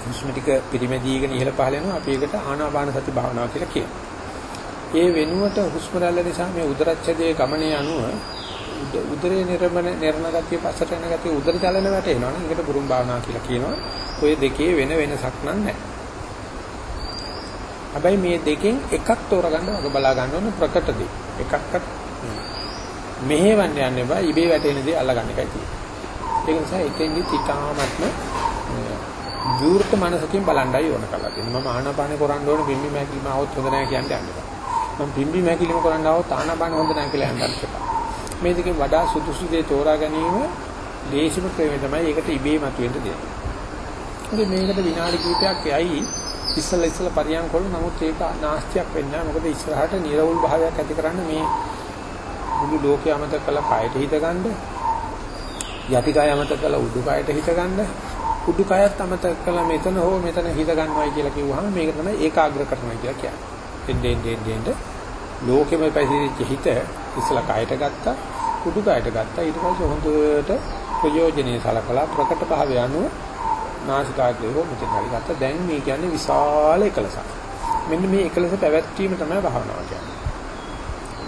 හුස්ම ටික පිරිමැදීගෙන ඉහළ පහළ යනවා. අපි ඒකට ආනාපාන සති භාවනාව කියලා කියනවා. ඒ වෙනුවට හුස්ම රැල්ල නිසා මේ උදරච්ඡදයේ ගමනේ අනුව උදරේ නිර්මණ නිර්ණ ගතිය පස්සට යන ගතිය උදර චලන වැටෙනවා නම් ඒකට පුරුම් භාවනා කියලා කියනවා. ඔය දෙකේ වෙන වෙනසක් නැහැ. හැබැයි මේ දෙකෙන් එකක් තෝරගන්න වග බලා ගන්න ඕන ප්‍රකට දේ. එකක්වත් මෙහෙවන්න යන්න එපා ඉබේ වැටෙන දේ අල්ලගන්න එකයි තියෙන්නේ. ඒක නිසා එතෙන්දි තිකාමත්ම දුර්ත මනසකින් බලන්නයි ඕන කරලා තියෙන්නේ. මම ආනාපානේ කරන්න ඕන බිම්බි මැකිලිම આવොත් හොඳ නැහැ කියන්නේ යන්න එපා. මම බිම්බි මැකිලිම කරන්න આવොත් ආනාපානේ හොඳ නැහැ කියලා යන්න එපා. මේ දෙකෙන් වඩා සුදුසු දේ තෝරා ගැනීම දේශිම ප්‍රේමය තමයි ඒකට ඉබේම අතුවෙන්න දෙන්නේ. ඉතින් මේකට විනාඩි කිහිපයක් යයි ඉස්සලා ඉස්සලා පරියන් කළු නමුත් ඒක නාස්තියක් වෙන්නේ නැහැ. මොකද ඉස්සරහට නිර්වෘල් භාවයක් ඇති කරන්න මේ මුළු ලෝකේ අමතක කළා කායට හිත ගන්න. යටි කාය අමතක කළා උඩු කායට හිත ගන්න. උඩු කායත් අමතක කළා මෙතන හෝ මෙතන හිත ගන්නවයි කියලා කිව්වහම මේක තමයි ඒකාග්‍ර කරනවා කියලා කියන්නේ. එන්නේ එන්නේ එන්නේ ලෝකෙම පැසිරිච්ච හිත ඉස්සලා කායට ගත්තා උඩු කායට ගත්තා ඊට පස්සේ හොඳට ප්‍රයෝජනේ සලකලා ප්‍රකට භාවය අනුව නාසිකාග්‍රේ හෝ මෙතන හරි ගත්තා දැන් මේ කියන්නේ විශාල එකලසක් මෙන්න මේ එකලස පැවැත්වීම තමයි භාවනාව කියන්නේ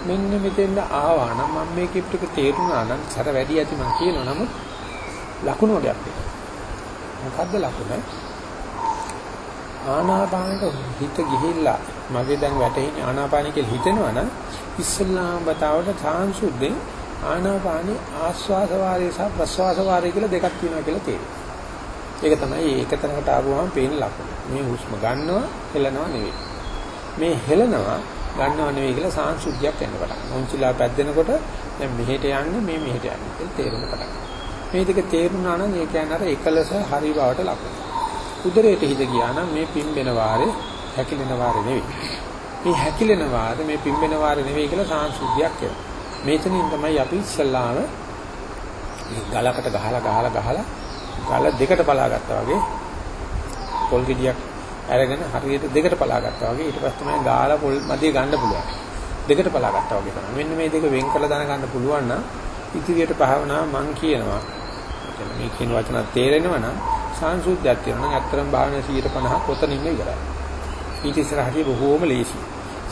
මෙන්න මෙතෙන්ද ආවා නම් මම මේ කිප්ටක තේරුණා නම් සර වැඩි ඇති මම කියනවා නමුත් ලකුණු වර්ගයක් මොකද්ද ලකුණ ආනාපානට හිත ගිහිල්ලා මගේ දැන් වැටෙන්නේ ආනාපානිය කියලා හිතෙනවා නම් ඉස්සල්ලාම බතාවට සාංශුද්ධෙන් ආනාපානි ආස්වාස වාරය සහ ප්‍රස්වාස වාරය කියලා දෙකක් තියෙනවා කියලා තේරෙනවා. ඒක තමයි ඒක තැනකට ආවම පේන ලකුණ. මේ හුස්ම ගන්නවා හෙලනවා නෙවෙයි. මේ හෙලනවා ගන්නව නෙවෙයි කියලා සාංශුද්ධියක් එන්න පටන් ගන්නවා. මොන්චිලා පැද්දෙනකොට දැන් මෙහෙට යන්නේ මේ මෙහෙට යන්නේ කියලා තේරෙන්න පටන් ගන්නවා. මේ දෙක තේරුණා නම් ඒ කියන්නේ අර එකලස හරි බවට ලකුණ. උදරයට හිත ගියා නම් මේ පිම්බෙන වාරේ හැකිලෙන වාරේ නෙවෙයි. මේ හැකිලෙන වාරේ මේ පිම්බෙන වාරේ නෙවෙයි කියලා සාංශුද්ධියක් එනවා. මේතනින් තමයි අපි ඉස්සල්ලාම ගලකට ගහලා ගහලා ගහලා ගල දෙකට පලාගත්තා වගේ පොල් ගෙඩියක් අරගෙන හරියට දෙකට පලාගත්තා වගේ ඊට පස්සේ තමයි ගාලා පොල් මැදේ ගන්න පුළුවන්. දෙකට පලාගත්තා වගේ තමයි. මෙන්න මේ දෙක වෙන් කළ දාන ගන්න පුළුවන් නම් ඉදිරියට භාවනා මං කියනවා. මේ කියන වචන තේරෙනවා නම් සංසුද්ධියක් තියෙනවා නම් අත්‍තරම් භාවනා 150 කොතනින්ම ඉවරයි. ඊට ඉස්සරහදී බොහෝම ලේසි.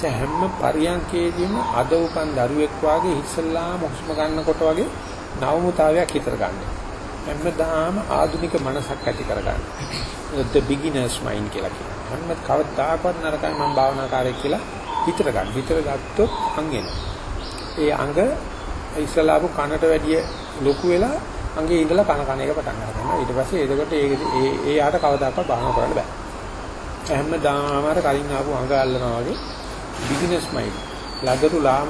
ඒ හැම පරියන්කේදීම අද උපන් දරුවෙක් වාගේ ඉස්සල්ලාම හුස්ම ගන්නකොට වගේ නවමුතාවයක් හිතර ගන්න. හැමදාම ආධුනික මනසක් ඇති කරගන්න. the beginner's mind කියලා කියනවා. හැම කවදාකවත් නරකයි මම භාවනාකාරයෙක් කියලා හිතට ගන්න. හිතට ගත්තොත් අං එනවා. ඒ අංග ඉස්සලාපු කනට වැඩිය ලොකු වෙලා අංගේ ඉඳලා කන කන එක පටන් ගන්නවා. ඊට පස්සේ එතකොට ඒ ඒ ඒ යාට කවදාකවත් බාහන කරන්න බෑ. හැමදාම අර කලින් ආපු අංග අල්ලනවා වගේ බිග්නස් මයින්ඩ්. ලදරු ලාම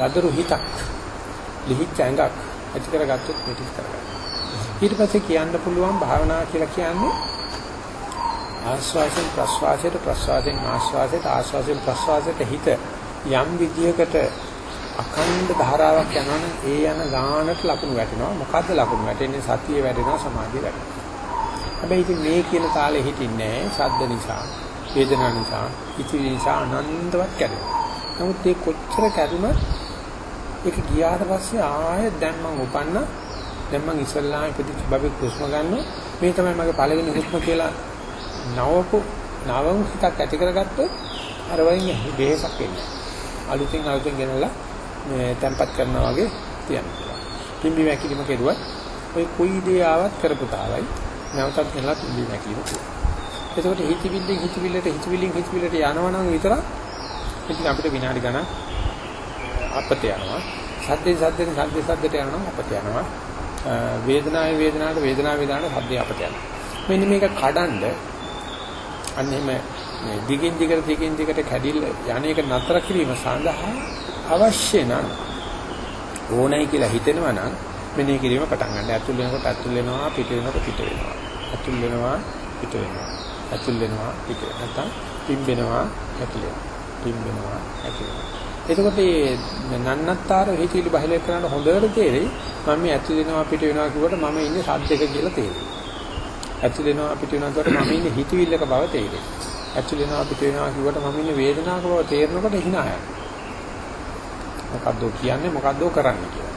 ලදරු හිතක් ලිහිච්ච ඇඟක් ඇති කරගත්තොත් මෙටිස් කරගන්න. ඊට පස්සේ කියන්න පුළුවන් භාවනා කියලා කියන්නේ ආස්වාසයෙන් ප්‍රස්වාසයට ප්‍රස්වාසයෙන් ආස්වාසයට ආස්වාසයෙන් ප්‍රස්වාසයට හිත යම් විදියකට අඛණ්ඩ ධාරාවක් යනවනම් ඒ යන ගානට ලකුණු වැටෙනවා. මොකද්ද ලකුණු වැටෙන්නේ? සතිය වැටෙනවා, සමාධිය වැටෙනවා. හැබැයි ඉතින් මේ කියන තාලේ හිටින්නේ ශබ්ද නිසා, වේදනා නිසා, ඉතිරි නිසා අනන්තවත් කැඩෙනවා. නමුත් ඒ කොච්චර කැඩුණත් ඒක ගියාට පස්සේ ආයෙත් දැන් මම උපන්න. දැන් මම ඉස්සල්ලාම ඉපදිච්ච බබෙක් හුස්ම ගන්නවා. මේ තමයි මගේ පළවෙනි හුස්ම කියලා නවපු නවම හිතක් ඇති කරගත්තොත් අර වයින් බෙහෙසක් එන්නේ අලුතෙන් අලුතෙන් ගෙනලා මේ තැම්පත් කරනවා වගේ තියන්න පුළුවන්. පිම්බි මැකිලිම කෙරුවත් ඔය කුයි දේ ආවත් කරපු තාලයි නැවතත් ගෙනලා පිම්බි මැකිලිම කෙරුවා. එතකොට හිතවිල්ලෙන් හිතවිල්ලට හිතවිල්ලෙන් හිතවිල්ලට යනවනම් විතරක් ඉතින් අපිට විනාඩි ගණන් අපත යනවා. සද්දෙන් සද්දෙන් සද්දෙන් සද්දට යනවා අපත යනවා. වේදනාවේ වේදනාවට වේදනාව වේදනාවට සද්දේ අපත යනවා. මෙන්න මේක කඩන්ඩ අන්න එහෙම මේ දිගින් දිගට දිගින් දිගට කැඩිල්ල යන්නේක නතර කිරීම සඳහා අවශ්‍ය නම් ඕනයි කියලා හිතෙනවා නම් මෙනෙහි කිරීම පටන් ගන්න. ඇතුල් වෙනකොට ඇතුල් වෙනවා පිට වෙනකොට පිට වෙනවා. ඇතුල් වෙනවා පිට වෙනවා. ඇතුල් වෙනවා පිට වෙනවා. නැත්නම් පිම්බෙනවා ඇතුල් වෙනවා. පිම්බෙනවා ඇතුල් වෙනවා. එතකොට මේ නන්නත්තර හිතවිලි බහල කරන හොඳට තේරෙයි මම මේ ඇතුල් වෙනවා පිට වෙනවා කිව්වට මම ඉන්නේ සද්දක කියලා තේරෙයි. ඇතුල් වෙනවා පිට වෙනවා කිව්වට මම ඉන්නේ හිතවිල්ලක බව තේරෙයි. ඇතුල් වෙනවා පිට වෙනවා කිව්වට මම ඉන්නේ වේදනාවක බව තේරෙනකොට hina යනවා. මොකද්ද කියන්නේ මොකද්ද කරන්නේ කියලා.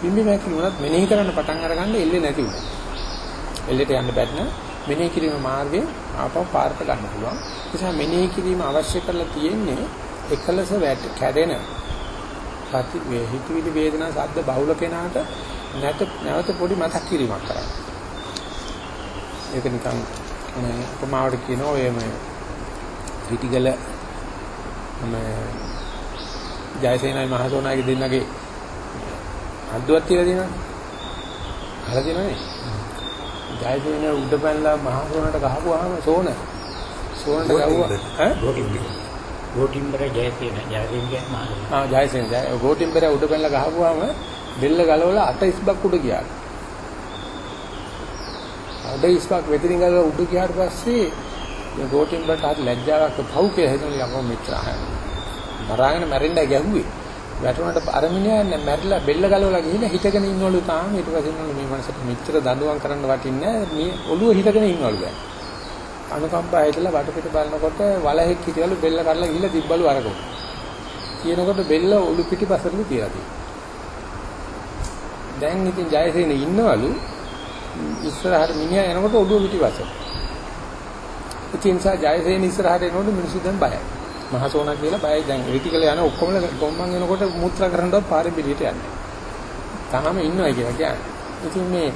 පිම්බි මෑකිලි වුණත් මෙනෙහි කරන්න පටන් අරගන්න එල්ලේ නැති වුණා. එල්ලේට යන්න බැන්න මෙනෙහි කිරීම මාර්ගයෙන් ආපහු පාරට ගන්න පුළුවන්. ඒ නිසා මෙනෙහි කිරීම අවශ්‍ය කරලා තියෙන්නේ එකලස වැට කැඩෙන සති හිතවිලි වේදනා සද්ද බහුල කෙනාට නැත නැවත පොඩි මතක් කිරීමක් කරන්න. ඒක නිකන් මේ උපමාවට කියනවා ඔය මේ රිටිගල මේ ජයසේනයි මහසෝනාගේ දෙන්නගේ අද්දුවක් තියලා දෙනවනේ. අහලා දෙනවනේ. ජයසේන උඩ පැනලා මහසෝනට ගහපුවාම සෝන සෝනට ගහුවා ඈ ගෝටිම්බර ජයසේන ජයසේන කියන්නේ මහා ආ ජයසේන ජය. ගෝටිම්බර උඩ පැනලා ගහපුවාම බෙල්ල ගලවලා අට ඉස්බක් උඩ ගියා. අට ඉස්බක් වෙතිරින් ගලවලා උඩ ගියාට පස්සේ මේ ගෝටිම්බරට හරි ලැජ්ජාවක් පව් කියලා හිතන යකෝ මෙච්චර මරාගෙන මැරෙන්න ගැහුවේ. වැටුණාට අර මිනිහා මැරිලා බෙල්ල ගලවලා ගිහින් හිටගෙන ඉන්නවලු තාම. ඊට පස්සේ ඉන්නවලු මේ මනසට මෙච්චර දඬුවම් කරන්න වටින්නේ මේ ඔළුව හිටගෙන ඉන්නවලු දැන්. අනුකම්පා හිතලා වටපිට බලනකොට වලහෙක් හිටියලු බෙල්ල කඩලා ගිහිල්ලා තිබ්බලු අරකෝ. කියනකොට බෙල්ල ඔලු පිටිපසටලු තියලා තියෙනවා. දැන් ඉතින් ජයසේන ඉන්නවලු ඉස්සරහට මිනිහා යනකොට ඔළුව පිටිපසට. ඉතින් නිසා ජයසේන ඉස්සරහට එනකොට මිනිස්සු දැන් බයයි. මහසෝනා කියලා බයයි දැන් රිටිකල යන ඔක්කොම ගොම්මන් එනකොට මුත්‍රා කරන්නවත් පාරේ පිළියට යන්නේ. තාම ඉන්නවයි කියලා කියන්නේ. ඉතින් මේ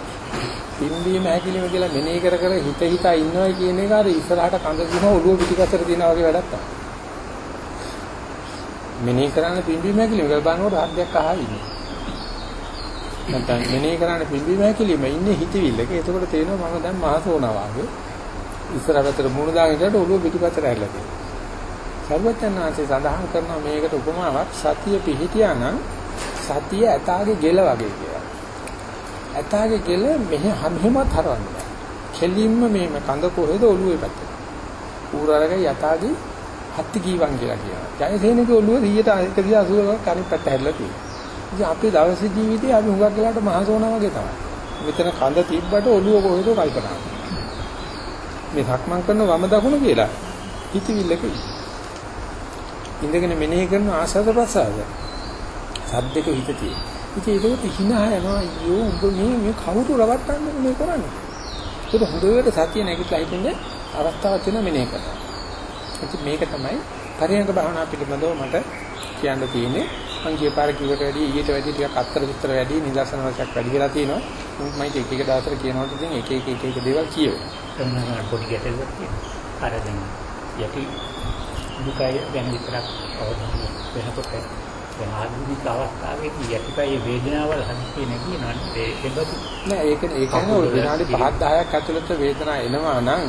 පින්දීම හැකිලිම කියලා මෙනෙහි කර කර හිත හිතා ඉන්නවයි කියන එක අර ඉස්සරහට කඳ දින ඔළුව පිටිපස්සට තියනා වගේ වැඩක් තමයි. මෙනෙහි කරන්නේ පින්දීම හැකිලිම කියලා බලනකොට හද්දයක් අහා ඉන්නේ. නැත්නම් මෙනෙහි කරන්නේ පින්දීම හැකිලිම ඉන්නේ හිතවිල්ලක. ඒකෝට තේරෙනවා මම දැන් මහසෝනා වාගේ. ඉස්සර පැත්තට මුණ දාගෙන ඉඳලා ඔළුව පිටිපස්සට ඇරලා තියෙනවා. සර්වඥාන්සේ සඳහන් කරනවා මේකට උපමාවක් සතිය පිහිටියා නම් සතිය ඇතාගේ ගෙල වගේ කියලා. ඇතාගේ ගෙල මෙහෙ හැමෙමත් හරවන්න බෑ. කෙලින්ම මේ කඳ කොහෙද ඔළුවේ පැත්තට. ඌරාරගේ යතාගේ හත්ති කීවන් කියලා කියනවා. ජයසේනගේ ඔළුව 180ක් අනිත් පැත්ත හැරිලා තියෙනවා. ඉතින් අපේ දවසේ ජීවිතේ අපි හුඟක් වෙලාට මහසෝනා වගේ තමයි. මෙතන කඳ තිබ්බට ඔළුව කොහෙද කල්පනා මේ සක්මන් කරන වම දකුණ කියලා හිතවිල්ලක ඉඳගෙන මෙනෙහි කරන ආසද ප්‍රසාද සද්දක හිත තියෙන. ඉතින් ඒක හිනා යනවා අයියෝ උඹ මේ මේ කවුරු රවට්ටන්නද මේ කරන්නේ? ඒක හොඳට සතිය නැගිටලා හිටින්නේ අවස්ථාවක් වෙන මෙනෙහි කරනවා. ඉතින් මේක තමයි පරියංග භාවනා පිළිබඳව මට කියන්න තියෙන්නේ. මම ගිය පාර කිව්වට වැඩිය ඊට වැඩිය ටිකක් අත්තර විතර වැඩි නිදර්ශන වශයෙන් වැඩි වෙලා තියෙනවා. මම එක එක දවසට කියනකොට ඉතින් එක එක එක එක දේවල් කියවෙනවා. සම්මාන පොඩි ගැටලුවක් තියෙනවා. අර දැන් යටි දුකයි ගැන විතරක් අවධානය වෙනකොට දැන් ආධුනික අවස්ථාවේදී යටිකය වේදනාවල් හදිස්සියේ නැගිනවනේ ඒ ඒබතු නෑ ඒක ඒ කියන්නේ විනාඩි 5 10ක් ඇතුළත වේදනාව එනවා නම්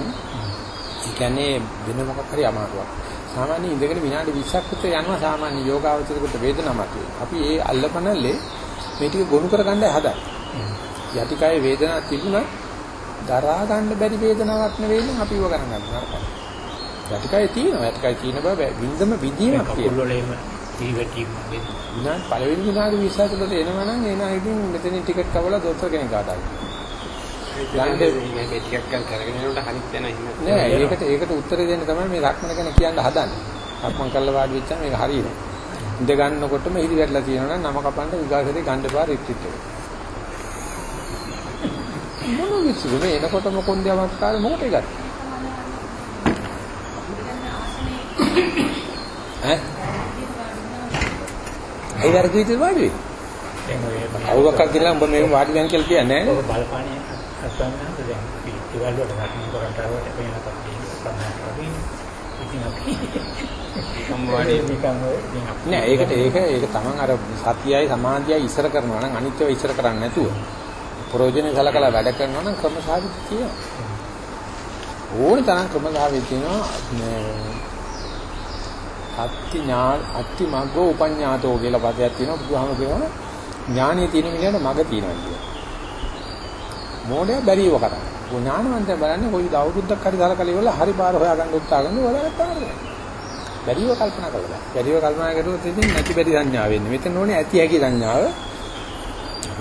ඒ කියන්නේ වෙන මොකක් හරි අමාරුවක්. සාමාන්‍ය ඉඳගෙන විනාඩි 20ක් විතර යනවා සාමාන්‍ය යෝගාවචරයකට වේදනාවක් මතුවේ. අපි ඒ අල්ලපනල්ලේ මේ ටික ගොනු කරගන්නයි හදන්නේ. යටිකය වේදනාවක් තිබුණා දරා ගන්න බැරි වේදනාවක් නෙවෙයි නම් අපි ඉව ගණන් ගන්නවා. යටිකය තියෙනවා. යටිකය තියෙන බව විඳම විදීමක් තියෙනවා. දීවැටීම් වගේ විනාඩි පළවෙනි විනාඩි 20 ඇතුළත එනවා නම් එන ඉතින් මෙතනින් ටිකට් කවලා දොස්තර කෙනෙක් ගාටයි. මේ ටිකක් ගන්න කරගෙන යනකොට හරිත් යන හිම නෑ ඒකට ඒකට උත්තරේ දෙන්න තමයි මේ රක්මන ගැන කියන්න හදන්නේ. රක්මන් කළා වාඩි වෙච්චාම මේක හරියනවා. ඉඳ ගන්නකොටම ඉරි වැටලා තියෙනවා නම් නම කපන්න විකාශයේ ගන්න බා රිට්‍රීට් එක. මොන විශ්ව මේ එනකොටම කොන්දේ අවස්ථාවේ මොකටද ගත්තේ? ඈ? ඒ වැරදි විදිහට වාඩි වෙයි. දැන් ඔය කවුරක්වත් කියලා උඹ මේ වාඩි වෙන කියලා කියන්නේ නෑ. ඔබ බලපාණේ අසන්නත් දැන් පිටිවල වල නිකන් ඔය ඉතින් අපි නෑ ඒකට ඒක ඒක තමන් අර සතියයි සමාධියයි ඉස්සර කරනවා නම් අනිත්‍යව ඉස්සර කරන්නේ නැතුව ප්‍රයෝජනෙ සලකලා වැඩ කරනවා නම් ක්‍රමසාවිත තියෙනවා. ඕනි තරම් ක්‍රමසාවිත තියෙනවා. මේ අත්ති ඥාන අත්ති මග්ගෝ උපඤ්ඤාතෝ කියලා පදයක් තියෙනවා බුදුහාම කියනවා ඥානිය තියෙන මිනිහට මග තියෙනවා කියලා මොඩේ බැරිව කරා ඥානවන්තය බලන්නේ කොයි දවුරුද්දක් හරි දාලා කලිය වල හරි පාර හොයාගන්න උත්සාහ කරනවා වලට පාර වෙනවා බැරිව කල්පනා කරලා. බැරිව කල්පනා කරුවොත් ඉතින් නැති බැරි සංඥාව වෙන්නේ. මෙතන ඕනේ ඇති හැකි සංඥාව.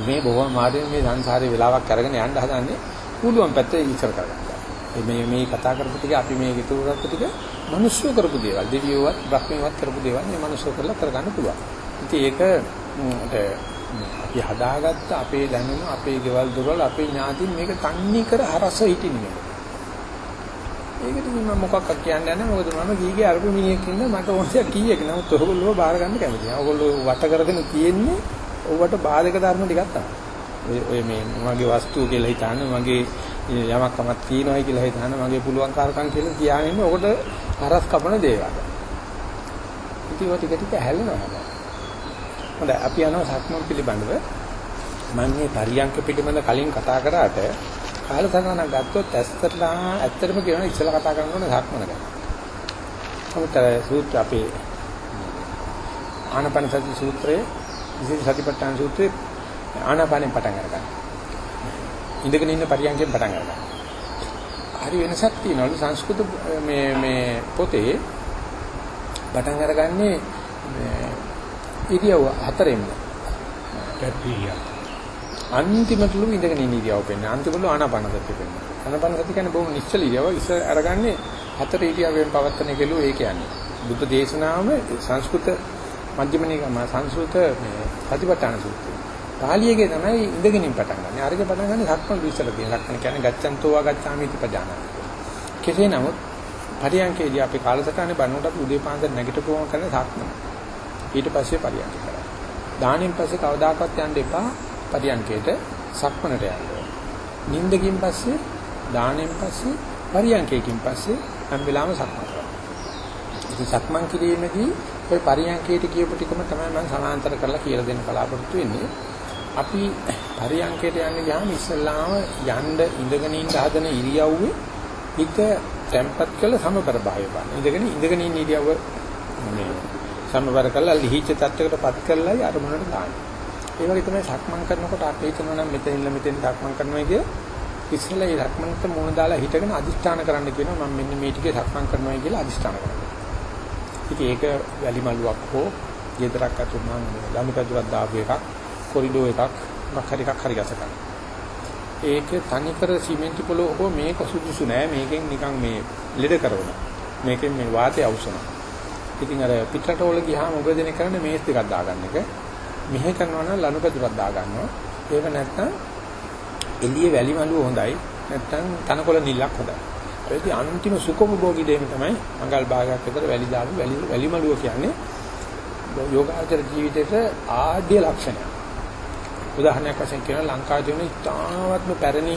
මේ බොහොම මාර්ගෙන් මේ සංසාරේ වෙලාවක් අරගෙන යන්න හදන්නේ පුළුවන් පැත්තේ ඉස්සර කරගන්න. මේ මේ කතා කරපු ටික අපි මේ ගෙතු කරපු ටික මිනිස්සු කරපු දේවල්. දෙවියෝවත් බ්‍රහ්මීවත් කරපු දේවල් මේ මිනිස්සු කරලා කරගන්න පුළුවන්. ඉතින් ඒක අපි හදාගත්ත අපේ දැනුම අපේ ගෙවල් දොරවල් අපේ ඥාතින් මේක තන්නේ කර හරස හිටින්නේ. ඒකට මම මොකක්ද කියන්නේ නැහැ මොකද මම ගීගේ අරපු මිනිහෙක් ඉන්න මට ඕනෑ කීයක නමුත් ඔයගොල්ලෝ බාර ගන්න කැමති නෑ. ඔයගොල්ලෝ වට කරගෙන තියෙන්නේ ඔවට බාධක ධර්ම ටිකක් තමයි. ඔය ඔය මේ මගේ වස්තුව කියලා හිතාන මගේ යමක් කමක් තියෙනවයි කියලා හිතාන මගේ පුළුවන් කාරකම් කියලා කියාගෙන ඉන්නේ ඔකට හරස් කපන දේවල්. ඉතින් ඔය ටික ටික හැලෙනවා. හොඳයි අපි යනවා සක්මන් පිළිබඳව මම මේ පරියන්ක පිළිබඳ කලින් කතා කරාට කාලසටහනක් ගත්තොත් ඇත්තටම ඇත්තටම කියනවා ඉස්සලා කතා කරන්න ඕනේ සක්මන ගැන. නමුත් අර සූත්‍ර අපේ ආනපන සති සූත්‍රයේ විශේෂ සතිපට්ඨාන සූත්‍රයේ ආනාපානෙන් පටන් අරගන්න. ඉඳගෙන ඉන්න පරියන්කෙන් පටන් අරගන්න. හරි වෙනසක් තියෙනවලු සංස්කෘත මේ මේ පොතේ පටන් අරගන්නේ මේ ඉරියව් හතරෙන්ම. කැපියා අන්තිමටලු ඉඳගෙන ඉන්න ඉරියව් පෙන්නේ. අන්තිමටලු ආනාපාන සතිය පෙන්නේ. ආනාපාන සතිය කියන්නේ බොහොම නිශ්චල ඉරියව්. ඉස්සර අරගන්නේ හතර ඉරියව්වෙන් පවත්තන එකලු ඒ කියන්නේ. බුද්ධ දේශනාවම සංස්කෘත මධ්‍යම නිකාය සංස්කෘත මේ ප්‍රතිපත්තන සූත්‍රය. පාලියේගේ තමයි ඉඳගෙනින් පටන් ගන්න. අරගේ පටන් ගන්න සක්මන් විශ්සල තියෙන. සක්මන් කියන්නේ ගච්ඡන්තෝ වා ගච්ඡාමිති පජානාති. කෙසේ නමුත් පරියන්කේදී අපි කාලසටහනේ බannකොට අපි උදේ පාන්දර නැගිටපුවම කරන සක්මන. ඊට පස්සේ පරියන්ක කරා. දාණයෙන් පස්සේ කවදාකවත් යන්න එපා පරියන්කේට සක්මනට යන්න. නිින්දකින් පස්සේ දාණයෙන් පස්සේ පරියන්කේකින් පස්සේ හැම වෙලාවෙම සක්මන් කරනවා. ඉතින් සක්මන් කිරීමේදී ඔය පරියන්කේට කියපු ටිකම තමයි මම සමාන්තර කරලා කියලා දෙන්න බලාපොරොත්තු වෙන්නේ. අපි පරියන්කේට යන්න ගියාම ඉස්සල්ලාම යන්න ඉඳගෙන ඉන්න හදන ඉරියව්වේ හිත තැම්පත් කළ සමබර භාවය බලන්න. ඉඳගෙන ඉඳගෙන ඉන්න ඉරියව්ව මේ සමබර කරලා ලිහිච්ච තත්ත්වයකටපත් කරලායි අරමුණට දාන්නේ. ඒ වගේ තමයි සක්මන් කරනකොට අපි හිතනවා නම් මෙතන ඉන්න මෙතෙන් සක්මන් කරනවා කිය ඉස්සෙල්ලා ඒ සක්මන්ට මුණ දාලා හිටගෙන අදිස්ථාන කරන්න කියනවා මම මෙන්න මේ ටිකේ සක්මන් කරනවා කියලා අදිස්ථාන කරනවා. ඉතින් ඒක වැලි මලුවක් හෝ ගෙදරක් අතුරු නම් ලනු පැදුරක් දාපු එකක් කොරිඩෝ එකක් මොකක් හරි එකක් හරි ගස ගන්න. ඒක තනිකර සිමෙන්ති පොළ හෝ මේක සුදුසු නෑ මේකෙන් නිකන් මේ ලෙඩ කරනවා. මේකෙන් මේ වාතය අවසනවා. ඉතින් අර පිටරට වල ගියාම උග දෙනෙක් කරන්නේ මේස් දෙකක් දාගන්න එක. මෙහෙ කරනවා නම් ලනු පැදුරක් දාගන්නවා. ඒක නැත්තම් එළියේ වැලි මලුව හොඳයි. නැත්තම් තනකොළ නිලක් හොඳයි. ඒකේ අන්තිම සුඛෝපභෝගී දෙයක් තමයි මංගල් භාගයක් විතර වැලි දාපු වැලි වැලි මලුව කියන්නේ යෝගාචර ජීවිතේට ආද්‍ය ලක්ෂණය. උදාහරණයක් වශයෙන් කියනවා ලංකාවේ තියෙන ඉතාමත්ම පැරණි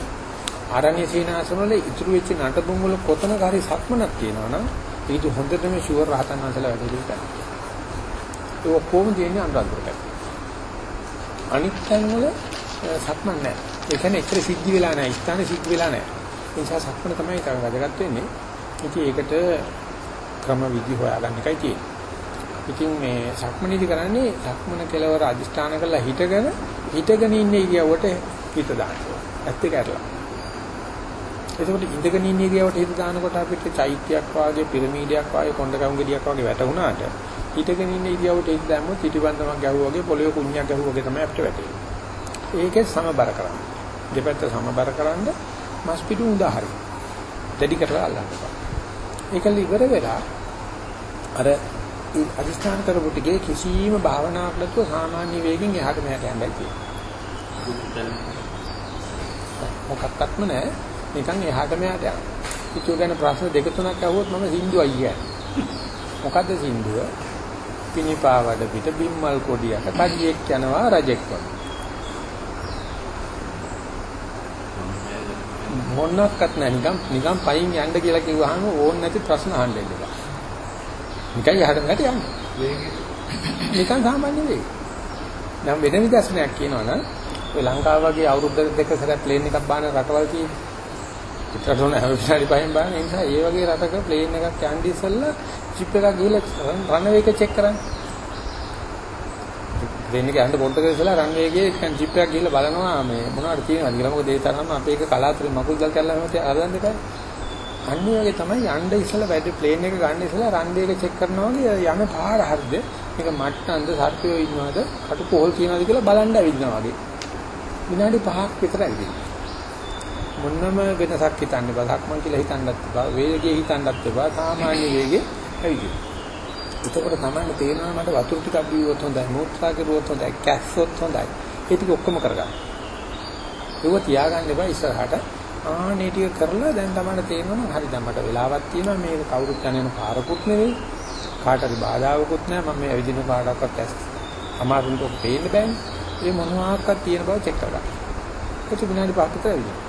ආරණ්‍ය සීනාසන වල ඉතුරු වෙච්ච නටබුන් වල කොතනක හරි සක්මනක් තියෙනවා නම් ඒක හොඳටම ෂුවර් රහතන් වහන්සේලා වැඩ පිළිවෙල කරනවා. ඒ ඔක්කොම තියෙන්නේ අනුරාධපුරට. අනිත් තැන්වල සක්මන් නැහැ. ඒ කියන්නේ එච්චර සිද්ධ වෙලා නැහැ. ස්ථානේ සිද්ධ වෙලා නැහැ. ඒ නිසා සක්මන තමයි ඒක වැදගත් වෙන්නේ. ඉතින් ඒකට ක්‍රම විදි හොයාගන්න එකයි තියෙන්නේ. ඉතින් මේ සක්මනීදි කරන්නේ සක්මන කෙලවර අදිෂ්ඨාන කරලා හිටගෙන හිටගෙන ඉන්න ඉරියව්වට හිත දානවා. ඇත්ත ඒක ඇරලා. එතකොට ඉඳගෙන ඉන්න ඉරියව්වට හිත දානකොට අපිට චෛත්‍යයක් වාගේ පිරමීඩයක් වාගේ කොණ්ඩ කවුංගඩියක් වාගේ වැටුණාට හිටගෙන ඉන්න ඉරියව්වට හිත දැම්මොත් පිටිබන්ධමක් ගැහුවා වගේ පොළවේ කුණ්‍යක් ගැහුවා වගේ තමයි අපිට වැටෙන්නේ. ඒකේ සමබර කරන්න. දෙපැත්ත සමබර කරන්න මස් පිටු උදාහරණ. දෙඩි කරලා අල්ලන්න බෑ. ඒකල ඉවර වෙලා අර අදිස්ථාන කරපු ටිකේ කිසිම භාවනාවක් නැතුව සාමාන්‍ය වේගෙන් එහාට මෙහාට යන්නයි තියෙන්නේ. මොකක්වත්ම නැහැ. නිකන් එහාට මෙහාට යනවා. ඉතින් ගැන ප්‍රශ්න දෙක තුනක් අහුවොත් මම සින්දුවයි කියන්නේ. මොකද්ද සින්දුව? පිනිපාවඩ පිට බිම්මල් කොඩියට කඩියෙක් යනවා රජෙක් වගේ. මොනක්වත් නැහැ නිකන් නිකන් පයින් යන්න කියලා කිව්වහම ඕන් නැති ප්‍රශ්න අහන්න එන්න බෑ. නිකන් යහට මෙහාට යන්න. නිකන් සාමාන්‍ය වෙයි. දැන් වෙන විදර්ශනයක් කියනවනම් ඔය ලංකාව වගේ අවුරුද්ද දෙක සැරයක් ප්ලේන් එකක් බාන රටවල් තියෙන්නේ. පිටරට ඕන හැම විනාඩි පහෙන් බාන ඒ නිසා ඒ වගේ රටක ප්ලේන් එකක් යන්නේ ඉස්සෙල්ලා චිප් එකක් ගිහලා රන්වේ එක චෙක් කරන්න. ප්ලේන් එක යන්න පොඩ්ඩක් ඉස්සෙල්ලා රන්වේ එකේ නිකන් චිප් එකක් ගිහලා බලනවා මේ මොනවද තියෙනවද කියලා. මොකද ඒ තරම්ම අපේ එක කලාතුරකින් මකුල් ගල් කැල්ල හැමතේ අරන් දෙකයි. අන්නේ වගේ තමයි යන්න ඉස්සෙල්ලා වැඩි ප්ලේන් එක ගන්න ඉස්සෙල්ලා රන්වේ එක චෙක් කරනවා වගේ යන පාර හරිද මේක මට්ටම්ද සර්පයෝ ඉන්නවද කටු පොල් තියනවද කියලා බලන්න ඇවිදිනවා වගේ. විනාඩි 5ක් විතර ඇවිදිනවා. මොන්නම වෙනසක් හිතන්න බෑ. සක්මන් කියලා හිතන්නත් බෑ. වේගයේ හිතන්නත් බෑ. සාමාන්‍ය වේගයේ ඇවිදිනවා. එතකොට තමයි තේරෙනවා මට වතුර ටිකක් බීවොත් හොඳයි, මූත්‍රා කරුවොත් හොඳයි, කැස්සොත් හොඳයි. ඒ ටික ඔක්කොම කරගන්න. ඒක තියාගන්න එපා ඉස්සරහට. ආනේ ටික කරලා දැන් තමයි තේරෙනවා හරි දැන් මට වෙලාවක් තියෙනවා මේක කවුරුත් යන පාරකුත් නෙවෙයි. කාට හරි බාධාවකුත් නැහැ. මම මේ ඇවිදින පාඩක්වත් ඇස් අමාරුන්ට පේන්න බෑනේ. ඒ මොනවාක්වත් තියෙන බව චෙක් කරගන්න. ඒක විනාඩි 5ක් විතර ඇවිදිනවා.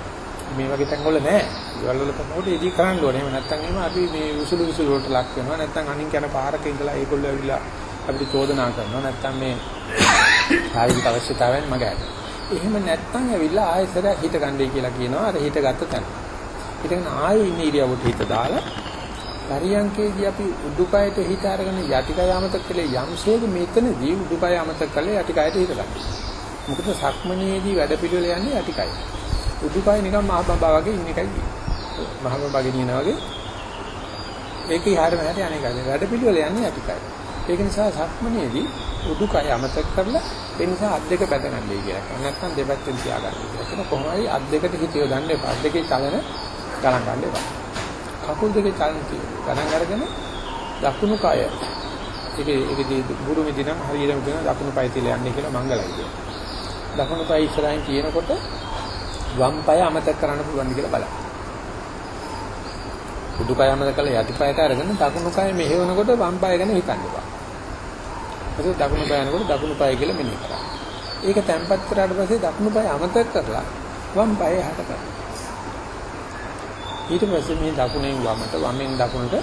මේ වගේ තැන් වල නෑ. ඒවල වල තමයි ඉදී කරන්න ඕනේ. එහෙම නැත්නම් එහෙම අපි මේ උසුළු උසුළු වලට ලක් වෙනවා. නැත්නම් අනින් යන පාරක ඉඳලා ඒගොල්ලෝ ඇවිල්ලා අපිට චෝදනා කරනවා. නැත්නම් මේ කායික අවශ්‍යතාවයන් මග හැද. එහෙම නැත්නම් ඇවිල්ලා ආයෙසර හිත ගන්නයි කියලා කියනවා. අර හිත ගත්ත තැන. හිතගෙන ආයෙ ඉන්න ඉරියව්වට හිත දාලා පරියංකේදී අපි උඩුකයට හිත අරගෙන යටිකය අමතක කළේ යම්සේද මෙතනදී උඩුකය අමතක කළේ යටිකයට හිත ගන්න. මොකද සක්මනේදී වැඩ පිළිවෙල යන්නේ යටිකය. උඩුකය නිකන් මහ බඹා වගේ ඉන්න එකයි තියෙන්නේ. මහ බඹාගේ නියනා වගේ ඒක ඉහාට මෙහාට යන එකයි. වැඩ පිළිවෙල යන්නේ යටිකය. ඒක නිසා සක්මනේදී උඩුකය අමතක කරලා ඒ නිසා අත් දෙක බැඳගන්නයි කියලා. නැත්නම් දෙපැත්තෙන් තියාගන්න කියලා. කියන කොහොමයි අත් දෙකට හිත යොදන්න එපා. අත් දෙකේ චලන ගණන් ගන්න එපා. කකුල් දෙකේ චලන ගණන් අරගෙන දකුණු කය ඒකේ ඒකදී ගුරු මෙදිනම් හරියටම කියන දකුණු පය තියලා යන්නේ කියලා මංගලයි කියන. දකුණු පය ඉස්සරහින් තියෙනකොට වම් පය අමතක කරන්න පුළුවන් කියලා බලන්න. උඩු පය අමතක කරලා යටි පයට අරගෙන දකුණු කය මෙහෙවනකොට වම් පය ගැන හිතන්න එපා. ඒක දකුණු පය යනකොට දකුණු පය කියලා මෙනෙහි කරා. ඒක තැම්පත් කරාට පස්සේ දකුණු පය අමතක කරලා වම් පය යහට කරා. ඊට පස්සේ මේ දකුණෙන් වමට වමෙන් දකුණට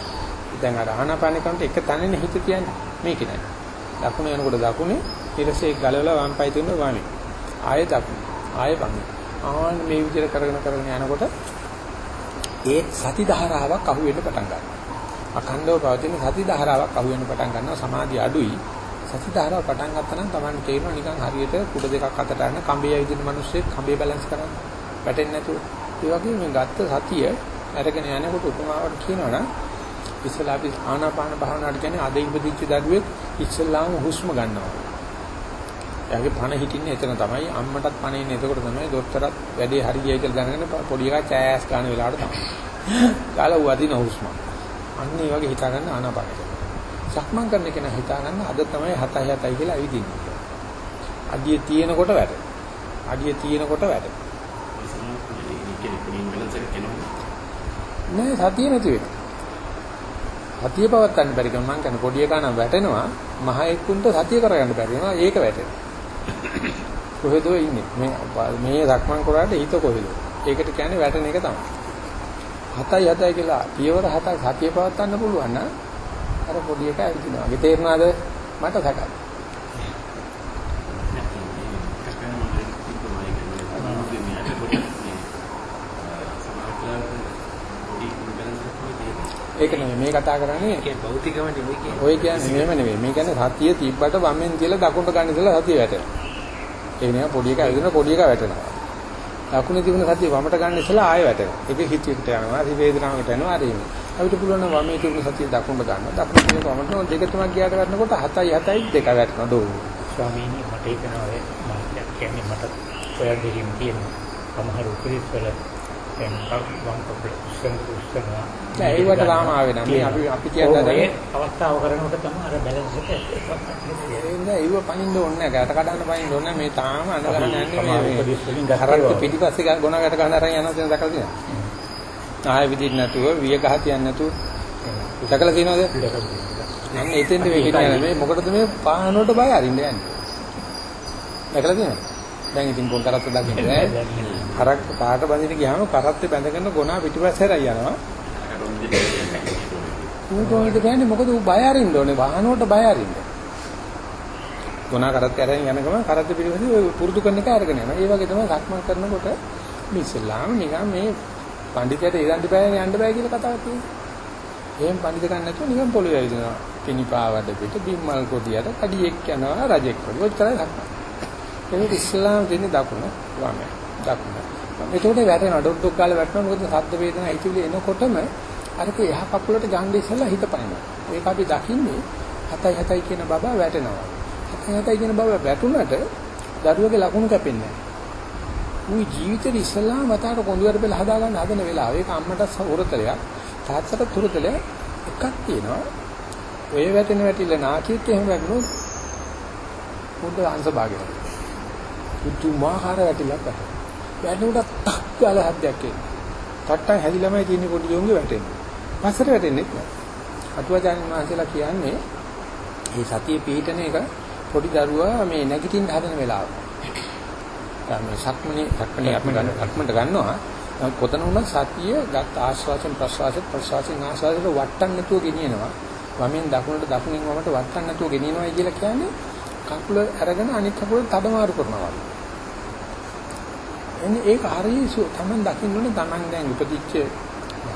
දැන් අර ආනාපාන කරනකොට එක තැනනේ හිත තියන්නේ මේක නෑ. දකුණ යනකොට දකුණේ ඊටසේ ගලවලා වම් පය තුන වමේ. ආයෙ දකුණ. ආයෙ වමේ. ආන්න මේ විදිහට කරගෙන කරගෙන යනකොට ඒ සති ධාරාවක් අහු වෙන්න පටන් ගන්නවා. අඛණ්ඩව පවතින සති ධාරාවක් අහු වෙන්න පටන් ගන්නවා. සමාධිය අඩුයි. සති ධාරාව පටන් ගත්තා නම් Taman තේරෙනවා නිකන් හරියට කුඩ දෙකක් අතට අරන කඹේ ඇවිදින මිනිස්සෙක් කඹේ බැලන්ස් කරන්න. වැටෙන්නේ නැතුව. ඒ වගේ මේ ගත්ත සතිය අරගෙන යනකොට උපමාවට කියනවනම් ඉස්සලා අපි ආනාපාන භාවනාවට කියන්නේ අද ඉපදිච්ච දරුවෙක් ඉස්සලාම හුස්ම ගන්නවා. එයාගේ පණ හිටින්නේ එතන තමයි අම්මටත් පණ ඉන්නේ එතකොට තමයි දොස්තරත් වැඩේ හරියයි කියලා දැනගෙන පොඩි එකා චෑස් ගන්න වෙලාවට තමයි. කාලා වදින හුස්ම. අන්න ඒ වගේ හිතා ගන්න ආනාපානට. සක්මන් කරන කෙනා හිතා ගන්න අද තමයි 7යි 7යි කියලා ඇවිදින්නේ. අඩිය තියෙනකොට වැඩ. අඩිය තියෙනකොට වැඩ. නෑ සතිය නැති වෙනවා. සතිය පවත්වන්න බැරි කම මං කියන්නේ පොඩි එකා නම් වැටෙනවා මහ එක්කුන්ට සතිය කරගන්න බැරි වෙනවා ඒක වැටෙනවා. කොහෙදෝ ඉන්නේ මේ මේ සක්මන් කරාට හිත කොහෙද? ඒකට කියන්නේ වැටෙන එක තමයි. හතයි හතයි කියලා පියවර හතක් සතිය පවත්වන්න පුළුවන් නම් අර පොඩි එක ඇවිදිනවා. ඒ තේරුණාද? මට සැකයි. ඒක නෙමෙයි මේ කතා කරන්නේ ඒ භෞතිකම නෙවෙයි කියන්නේ. ඔය කියන්නේ මෙහෙම නෙවෙයි. මේ කියන්නේ සතිය තිබ්බට වමෙන් කියලා දකුණට ගන්න ඉතලා සතිය වැටෙනවා. ඒ නේ පොඩි එක ඇවිදිනවා පොඩි එක වැටෙනවා. දකුණේ තිබුණ සතිය වමට ගන්න ඉතලා ආයෙ වැටෙනවා. ඒක හිත හිත යනවා. හරි වේදනාවකට යනවා. හරි එන්නේ. අපිට පුළුවන් නම් වමේ තිබුණ සතිය දකුණට ගන්න. දකුණේ තිබුණ වමට දෙක තුනක් ගියාට ගන්නකොට 7යි 7යි දෙක වැටෙනවා දෝ. ස්වාමීනි මට හිතෙනවා ඒ මාත්‍යක් කියන්නේ මට ඔය දෙහිම් තියෙනවා. සමහර උපරිස් වල දැන් වම් කකුල උස්සන උස්සනවා. නෑ ඒවට රාම ආවේ නෑ. මේ අපි අපි කියන්නේ ඒ අවස්ථාව කරනකොට තමයි අර බැලන්ස් එක එන්නේ ඒව පනින්න ඕනේ නෑ. ගැට කඩන්න පනින්න ඕනේ. මේ තාම අඳ ගන්න යන්නේ මේ වගේ. පිටිපස්සේ ගොනා ගැට ගන්න අරන් යනවා කියන දැකලා තියෙනවා. ආයෙ විදිහට නැතුව විය ගහ තියන්නේ නැතුව දැකලා තියෙනවද? මම එතෙන්ද මේ කියන්නේ මේ මොකටද මේ පානකට බය අරින්න යන්නේ. දැකලා තියෙනවද? දැන් ඉතින් පොල් කරත්ත දකින්න නෑ. කරක් පාට බඳින්න ගියාම කරත්තේ බැඳගෙන ගොනා පිටිපස්සේ හැරයි යනවා. ඌ කොහොමද කියන්නේ මොකද ඌ බය අරින්න ඕනේ වාහනවලට බය අරින්න. ගොනා කරත්තේ අරගෙන යන ගමන් කරත්තේ පිටිපස්සේ ඔය පුරුදු කරන එක අරගෙන යනවා. ඒ වගේ තමයි සක්මන් කරනකොට මේ ඉස්ලාම නිකන් මේ පඬිතයට ඉරන්ඩි බෑනේ යන්න බෑ කියලා කතාවක් තියෙනවා. එහෙම පඬිත ගන්න නැතුව නිකන් පොළවේ ඇවිදිනවා. පිනිපාවඩ පිට බිම්මල් කොඩියට කඩියෙක් යනවා රජෙක් වගේ. ඔච්චරයි සක්මන්. ඒක ඉස්ලාම දෙන්නේ දකුණ වම දකුණ. ඒකෝට වැටෙනවා ඩොක් ඩොක් ගාලා වැටෙනවා මොකද ශබ්ද වේදනා හිතවිලි එනකොටම අරක එහා කකුලට ගන්න ඉස්සෙල්ලා හිත පනිනවා. ඒක අපි දකින්නේ හතයි හතයි කියන බබා වැටෙනවා. හතයි හතයි කියන බබා වැටුණට දරුවගේ ලකුණු කැපෙන්නේ නැහැ. ඌ ජීවිතේ ඉස්සෙල්ලාම මතකට කොඳුරට පෙළ හදා ගන්න හදන වෙලාව. ඒක අම්මට උරතලයක් තාත්තට තුරතලයක් එකක් තියෙනවා. ඔය වැටෙන වැටිල්ල නාකියත් එහෙම වැටුණොත් පොඩ්ඩ අංශ භාගයක්. පුදුමාකාර වැටිලක් වැටෙනවා. වැටුණට ටක් ගාලා හද්දයක් එනවා. ටට්ටන් හැදිලාමයි තියෙන්නේ පොඩි දෝංගේ වැටෙන්නේ. පස්සට වැටෙන්නේ නැහැ. අටුවාචාන් වහන්සේලා කියන්නේ මේ සතිය පිහිටන එක පොඩි දරුවා මේ නැගිටින්න හදන වෙලාව. දැන් මේ සක්මනේ සක්මනේ අපි ගන්න සක්මන්ට ගන්නවා. නමුත් කොතන වුණත් සතිය ගත් ආශ්වාසයෙන් ප්‍රශ්වාසයෙන් ප්‍රශ්වාසයෙන් ආශ්වාසයට වටන්න නැතුව ගෙනියනවා. වමෙන් දකුණට දකුණින් වමට වටන්න නැතුව ගෙනියනවා කියලා කියන්නේ කකුල අරගෙන අනිත් කකුල තදමාරු කරනවා වගේ. එන්නේ ඒක හරිය තමන් දකින්න ඕනේ තමන් දැන් උපදිච්ච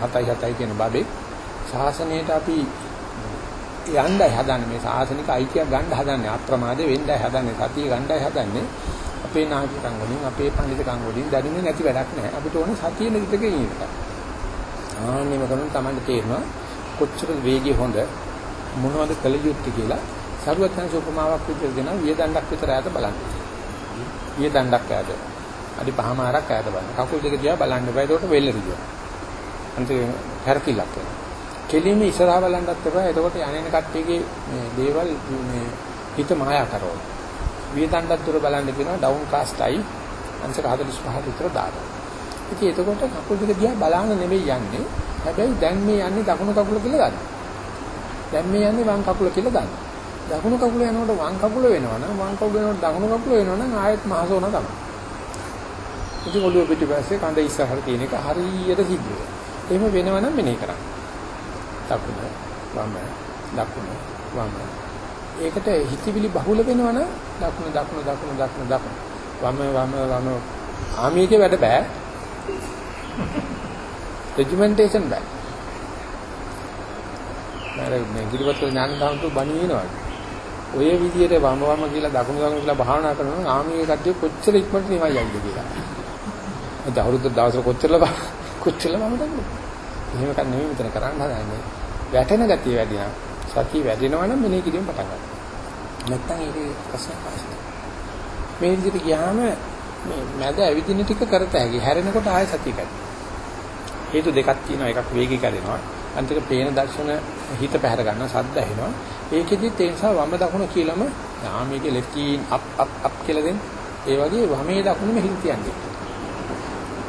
හතයි හතයි කියන බබේ ශාසනයට අපි යණ්ඩයි හදන්නේ මේ ශාසනික අයිතියක් ගන්න හදන්නේ අප්‍රමාදේ වෙන්නයි හදන්නේ සතිය ගන්නයි හදන්නේ අපේ නායකකම් වලින් අපේ පඬිතුකම් වලින් දැනෙන්නේ නැති වැඩක් නැහැ අපිට ඕනේ සතිය නිතරක ඉන්න එක. ආන්නේම කරන තමන්ට තේරෙනවා කොච්චර වේගය හොඳ මොනවද කළ යුත්තේ කියලා සරුවත්යන් උපමාවක් විදිහට දෙනවා වියදණ්ඩක් විතර ඈත බලන්න. වියදණ්ඩක් ඈත. අඩි පහමාරක් ඈත බලන්න. කකුල් දෙක දිහා බලන්න බෑ ඒකට වෙල්ල රිදුවා. අන්තිම හැරකිලක් වෙනවා. කෙලින්ම ඉස්සරහා බලන්නත් එපා. එතකොට යන්නේ කට්ටියගේ මේ දේවල් මේ හිත මායා කරනවා. වියදණ්ඩක් දුර බලන්න කියනවා ඩවුන් කාස්ට්යි අංශක 45 විතර දානවා. ඉතින් එතකොට කකුල් දෙක දිහා බලන්න නෙමෙයි යන්නේ. හැබැයි දැන් මේ යන්නේ දකුණු කකුල කියලා ගන්න. දැන් මේ යන්නේ වම් කකුල කියලා ගන්න. දකුණු කකුල යනකොට වම් කකුල වෙනවනම් වම් කකුල යනකොට දකුණු කකුල වෙනවනම් ආයෙත් මහසෝන තමයි. ඉතින් ඔළුව පිටිපස්සේ කඳ ඉස්සරහට තියෙන එක හරියට සිද්ධ වෙනවා. එහෙම වෙනවනම් මෙනේ කරන්න. දකුණ වම් දකුණ වම්. ඒකට හිතවිලි බහුල වෙනවනම් දකුණ දකුණ දකුණ දකුණ දකුණ. වම් වම් වම් ආමියේක වැඩ බෑ. රෙජිමෙන්ටේෂන් බෑ. මම මේ ගිරිපත් ඥානදාන්තු බණිනවා. ඔය විදියට වම වම කියලා දකුණු දකුණු කියලා භාවනා කරනවා නම් ආමියේ කට්ටිය කොච්චර ඉක්මනට නිවන් යයිද කියලා. ඒ අවුරුදු දවසක කොච්චර කොච්චර වම දකුණු. එහෙම කන් නෙමෙයි මෙතන කරන්න හදන්නේ. වැටෙන ගතිය වැඩි නම් සතිය වැඩෙනවා නම් මෙනේ කිරීම පටන් ගන්නවා. නැත්තම් ඒක ප්‍රශ්නයක් නැහැ. මේ විදිහට ගියාම මේ මැද ඇවිදින ටික කරත හැකි. හැරෙනකොට ආයෙ සතිය කැඩෙනවා. හේතු දෙකක් තියෙනවා. එකක් වේගී කැඩෙනවා. අන්තික පේන දර්ශන හිත පැහැර ගන්නවා. සද්ද ඇහෙනවා. ඒකෙදිත් ඒ නිසා වම දකුණ කියලාම ආමේගේ left in up up up කියලා දෙන්නේ. ඒ වගේ වමේ දකුණෙම හිත තියන්නේ.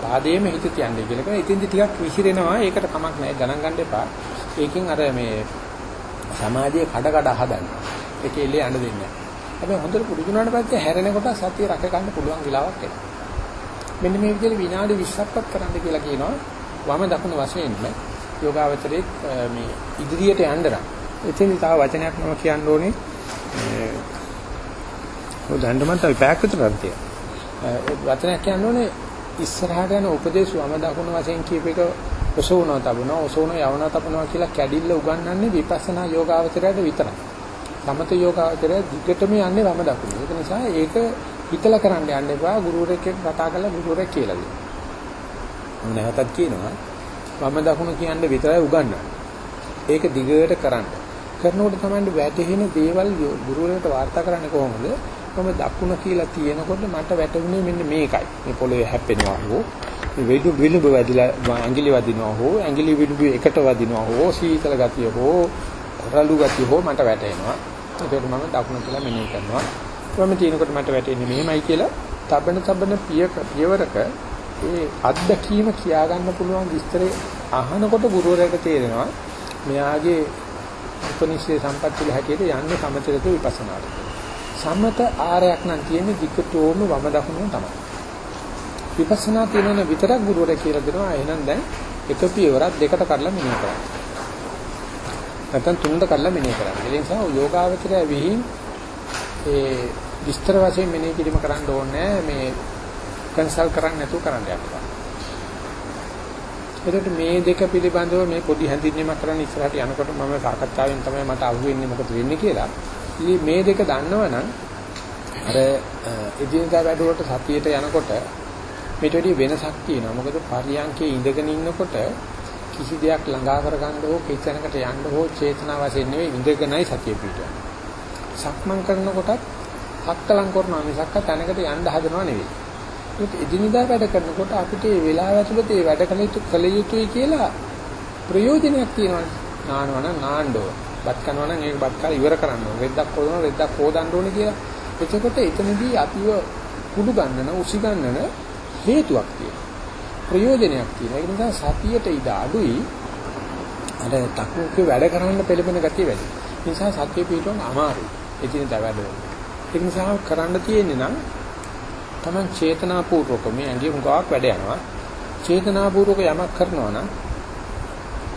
පාදයේම හිත තියන්නේ කියලා කියන ඉතින්දි ටිකක් විසිරෙනවා. ඒකට කමක් නැහැ. ගණන් ගන්න එපා. ඒකෙන් අර මේ සමාධිය කඩ කඩ හදන්න. ඒකේ එල්ලේ යන්න දෙන්නේ නැහැ. හැබැයි හොඳට පුරුදු වුණාට පස්සේ හැරෙනකොට සතිය රැක ගන්න පුළුවන් වෙලාවක් එනවා. මෙන්න මේ විදිහට විනාඩි 20ක්වත් කරන්න කියලා කියනවා. වම දකුණ වශයෙන්ම යෝගාවචරයේ මේ ඉදිරියට යන්න නම් එතෙන් තව වචනයක් මම කියන්න ඕනේ ඔය දඬමත් අපි පැයක් විතර රන්තිය. වචනයක් කියන්න ඕනේ ඉස්සරහට යන උපදේශ වම දකුණ වශයෙන් කියප එක ඔසවනවා තබනවා ඔසවනවා යවනවා තබනවා කියලා කැඩිල්ල උගන්වන්නේ විපස්සනා යෝගාවචරයට විතරයි. සමත යෝගාවචරය දිගටම යන්නේ වම දකුණ. ඒක නිසා ඒක හිතලා කරන්න යන්න එපා ගුරුවරයෙක් එක්ක කතා කරලා ගුරුවරයෙක් කියලා දෙන්න. මම නැවතත් කියනවා වම දකුණ කියන්නේ විතරයි උගන්වන්නේ. ඒක දිගට කරන්න. කරනකොට තමයි වැටහෙන දේවල් ගුරුවරයාට වාර්තා කරන්නේ කොහොමද? මම දකුණ කියලා තියෙනකොට මට වැටුනේ මෙන්න මේකයි. මේ පොළවේ හැප්පෙනවා හෝ වෙඩු විලුඹ වැදිලා ඇඟිලි වදිනවා හෝ ඇඟිලි විලුඹ එකට වදිනවා හෝ සීතල ගතිය හෝ රළු ගතිය හෝ මට වැටෙනවා. ඒකට මම දකුණ කියලා මෙනෙහි කරනවා. මම තියෙනකොට මට වැටෙන්නේ මෙහෙමයි කියලා තබන තබන පියවරක ඒ අත්දැකීම කියා ගන්න පුළුවන් විස්තරේ අහනකොට ගුරුවරයාට තේරෙනවා මෙයාගේ උපනිෂේ සම්පත්තිල හැටියට යන්නේ සමතලක විපස්සනාට. සමත ආරයක් නම් තියෙන්නේ දිගටම වම දකුණම තමයි. විපස්සනා තියෙනන විතරක් ගුරුවරයා කියලා දෙනවා එහෙනම් දැන් එක පියවරක් දෙකට කඩලා මෙනෙහි කරන්න. නැත්නම් තුනකට කඩලා මෙනෙහි කරන්න. ඒ නිසා යෝගාවචරය විහිං ඒ විස්තර වශයෙන් මෙනෙහි කිරීම කරන්න ඕනේ මේ කන්සල්ට් කරන්න නැතුව කරන්න යනවා. එතකොට මේ දෙක පිළිබඳව මේ පොඩි හැඳින්වීමක් කරන්න ඉස්සරහට යනකොට මම සාකච්ඡාවෙන් තමයි මට අහුවෙන්නේ මොකද වෙන්නේ කියලා. ඉතින් මේ දෙක දන්නවනම් අර එදිනදා වැඩවලට සතියේට යනකොට මේට වැඩි වෙනසක් තියෙනවා. මොකද පරියන්කේ ඉඳගෙන ඉන්නකොට කිසි දෙයක් ළඟා කරගන්න හෝ කිචනකට යන්න හෝ චේතනා වශයෙන් නෙවෙයි ඉඳගෙනයි සතිය පිටවන්නේ. සක්මන් කරනකොටත් හක්කලං කරනවා මිසක් තැනකට යන්න හදනව නෙවෙයි. ඒක එදිනදා වැඩ කරනකොට අපිට මේ වෙලාව ඇතුළත මේ වැඩ කළ යුතු කළ යුතුයි කියලා ප්‍රයෝජනයක් තියෙනවා. නානවා නම් නාන්නෝ. බත් කනවා නම් ඒක බත් කාලා ඉවර කරන්න ඕනේ. රෙද්දක් හොදනවා රෙද්දක් හොදන්න ඕනේ කියලා. එතකොට එතනදී අතිව කුඩු ගන්නන උසි ගන්නන හේතුවක් තියෙනවා. ප්‍රයෝජනයක් තියෙනවා. ඒ නිසා සතියට ඉඩ අඩුයි. අර තකුකේ වැඩ කරන්න පෙළඹෙන ගතිය වැඩි. ඒ නිසා සතිය පිටවන්න අමාරුයි. එදිනදා වැඩවල. ඒ නිසා කරන්න තියෙන්නේ නම් Taman චේතනාපූර්වක මේ ඇඟේ මුගාවක් වැඩ යනවා. චේතනාපූර්වක යමක් කරනවා නම්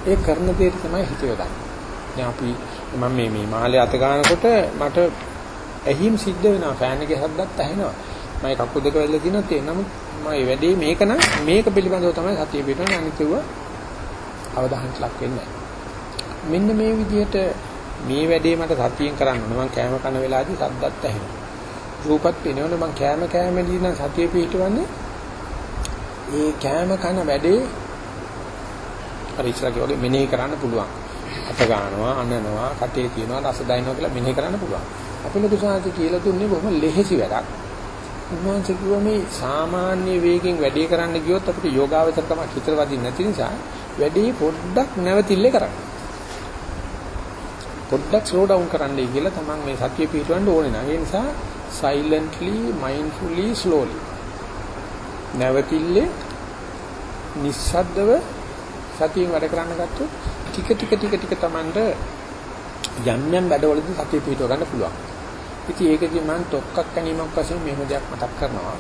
ඒ කරන දෙයට තමයි හිත යොදන්නේ. දැන් අපි මම මේ මේ මාළේ අත ගන්නකොට මට ඇහිම් සිද්ධ වෙනවා ෆෑන් එකේ හද්දත් ඇහෙනවා. මම කකුල් දෙක වැල්ල දිනන තේ නමුත් මම මේ වැඩේ මේක නම් මේක පිළිබඳව තමයි සතිය පිටවන්නේ අනිත්‍යව අවධානයට ලක් වෙන්නේ. මෙන්න මේ විදිහට මේ වැඩේ මට සතියෙන් කරන්න ඕන. මම කෑම කන වෙලාවදී සද්දත් ඇහෙනවා. රූපත් පේනවනේ මම කෑම කෑමදී නම් සතිය පිටවන්නේ ඒ කෑම කන වැඩේ අර ඉස්සරගේ වගේ මෙනෙහි කරන්න පුළුවන්. අත ගන්නවා, අනනවා, කටේ තියනවා, රස දයින්නවා කියලා මෙනෙහි කරන්න පුළුවන්. අපි ලොකු සාහිත්‍ය කියලා දුන්නේ බොහොම ලෙහෙසි වැඩක්. උන්වහන්සේ කිව්වා මේ සාමාන්‍ය වේගෙන් වැඩේ කරන්න ගියොත් අපිට යෝගාවචරකමක් හිතර වදින්න නැති නිසා වැඩේ පොඩ්ඩක් නැවතිල්ලේ කරන්න. පොඩ්ඩක් ස්ලෝ ඩවුන් කරන්නයි කියලා තමන් මේ සතිය පිටවන්න ඕනේ නම් ඒ නිසා silently mindfully slowly නැවතිල්ලේ නිස්සද්දව සතියෙන් වැඩ කරන්න ගත්තොත් ටික ටික ටික ටික තමන්ට යම් යම් වැඩවලදී සතිය පිටව ගන්න පුළුවන්. ඉතින් ඒකදී මම තොක්කක් ගැනීමක් වශයෙන් මෙහෙම දෙයක් මතක් කරනවා.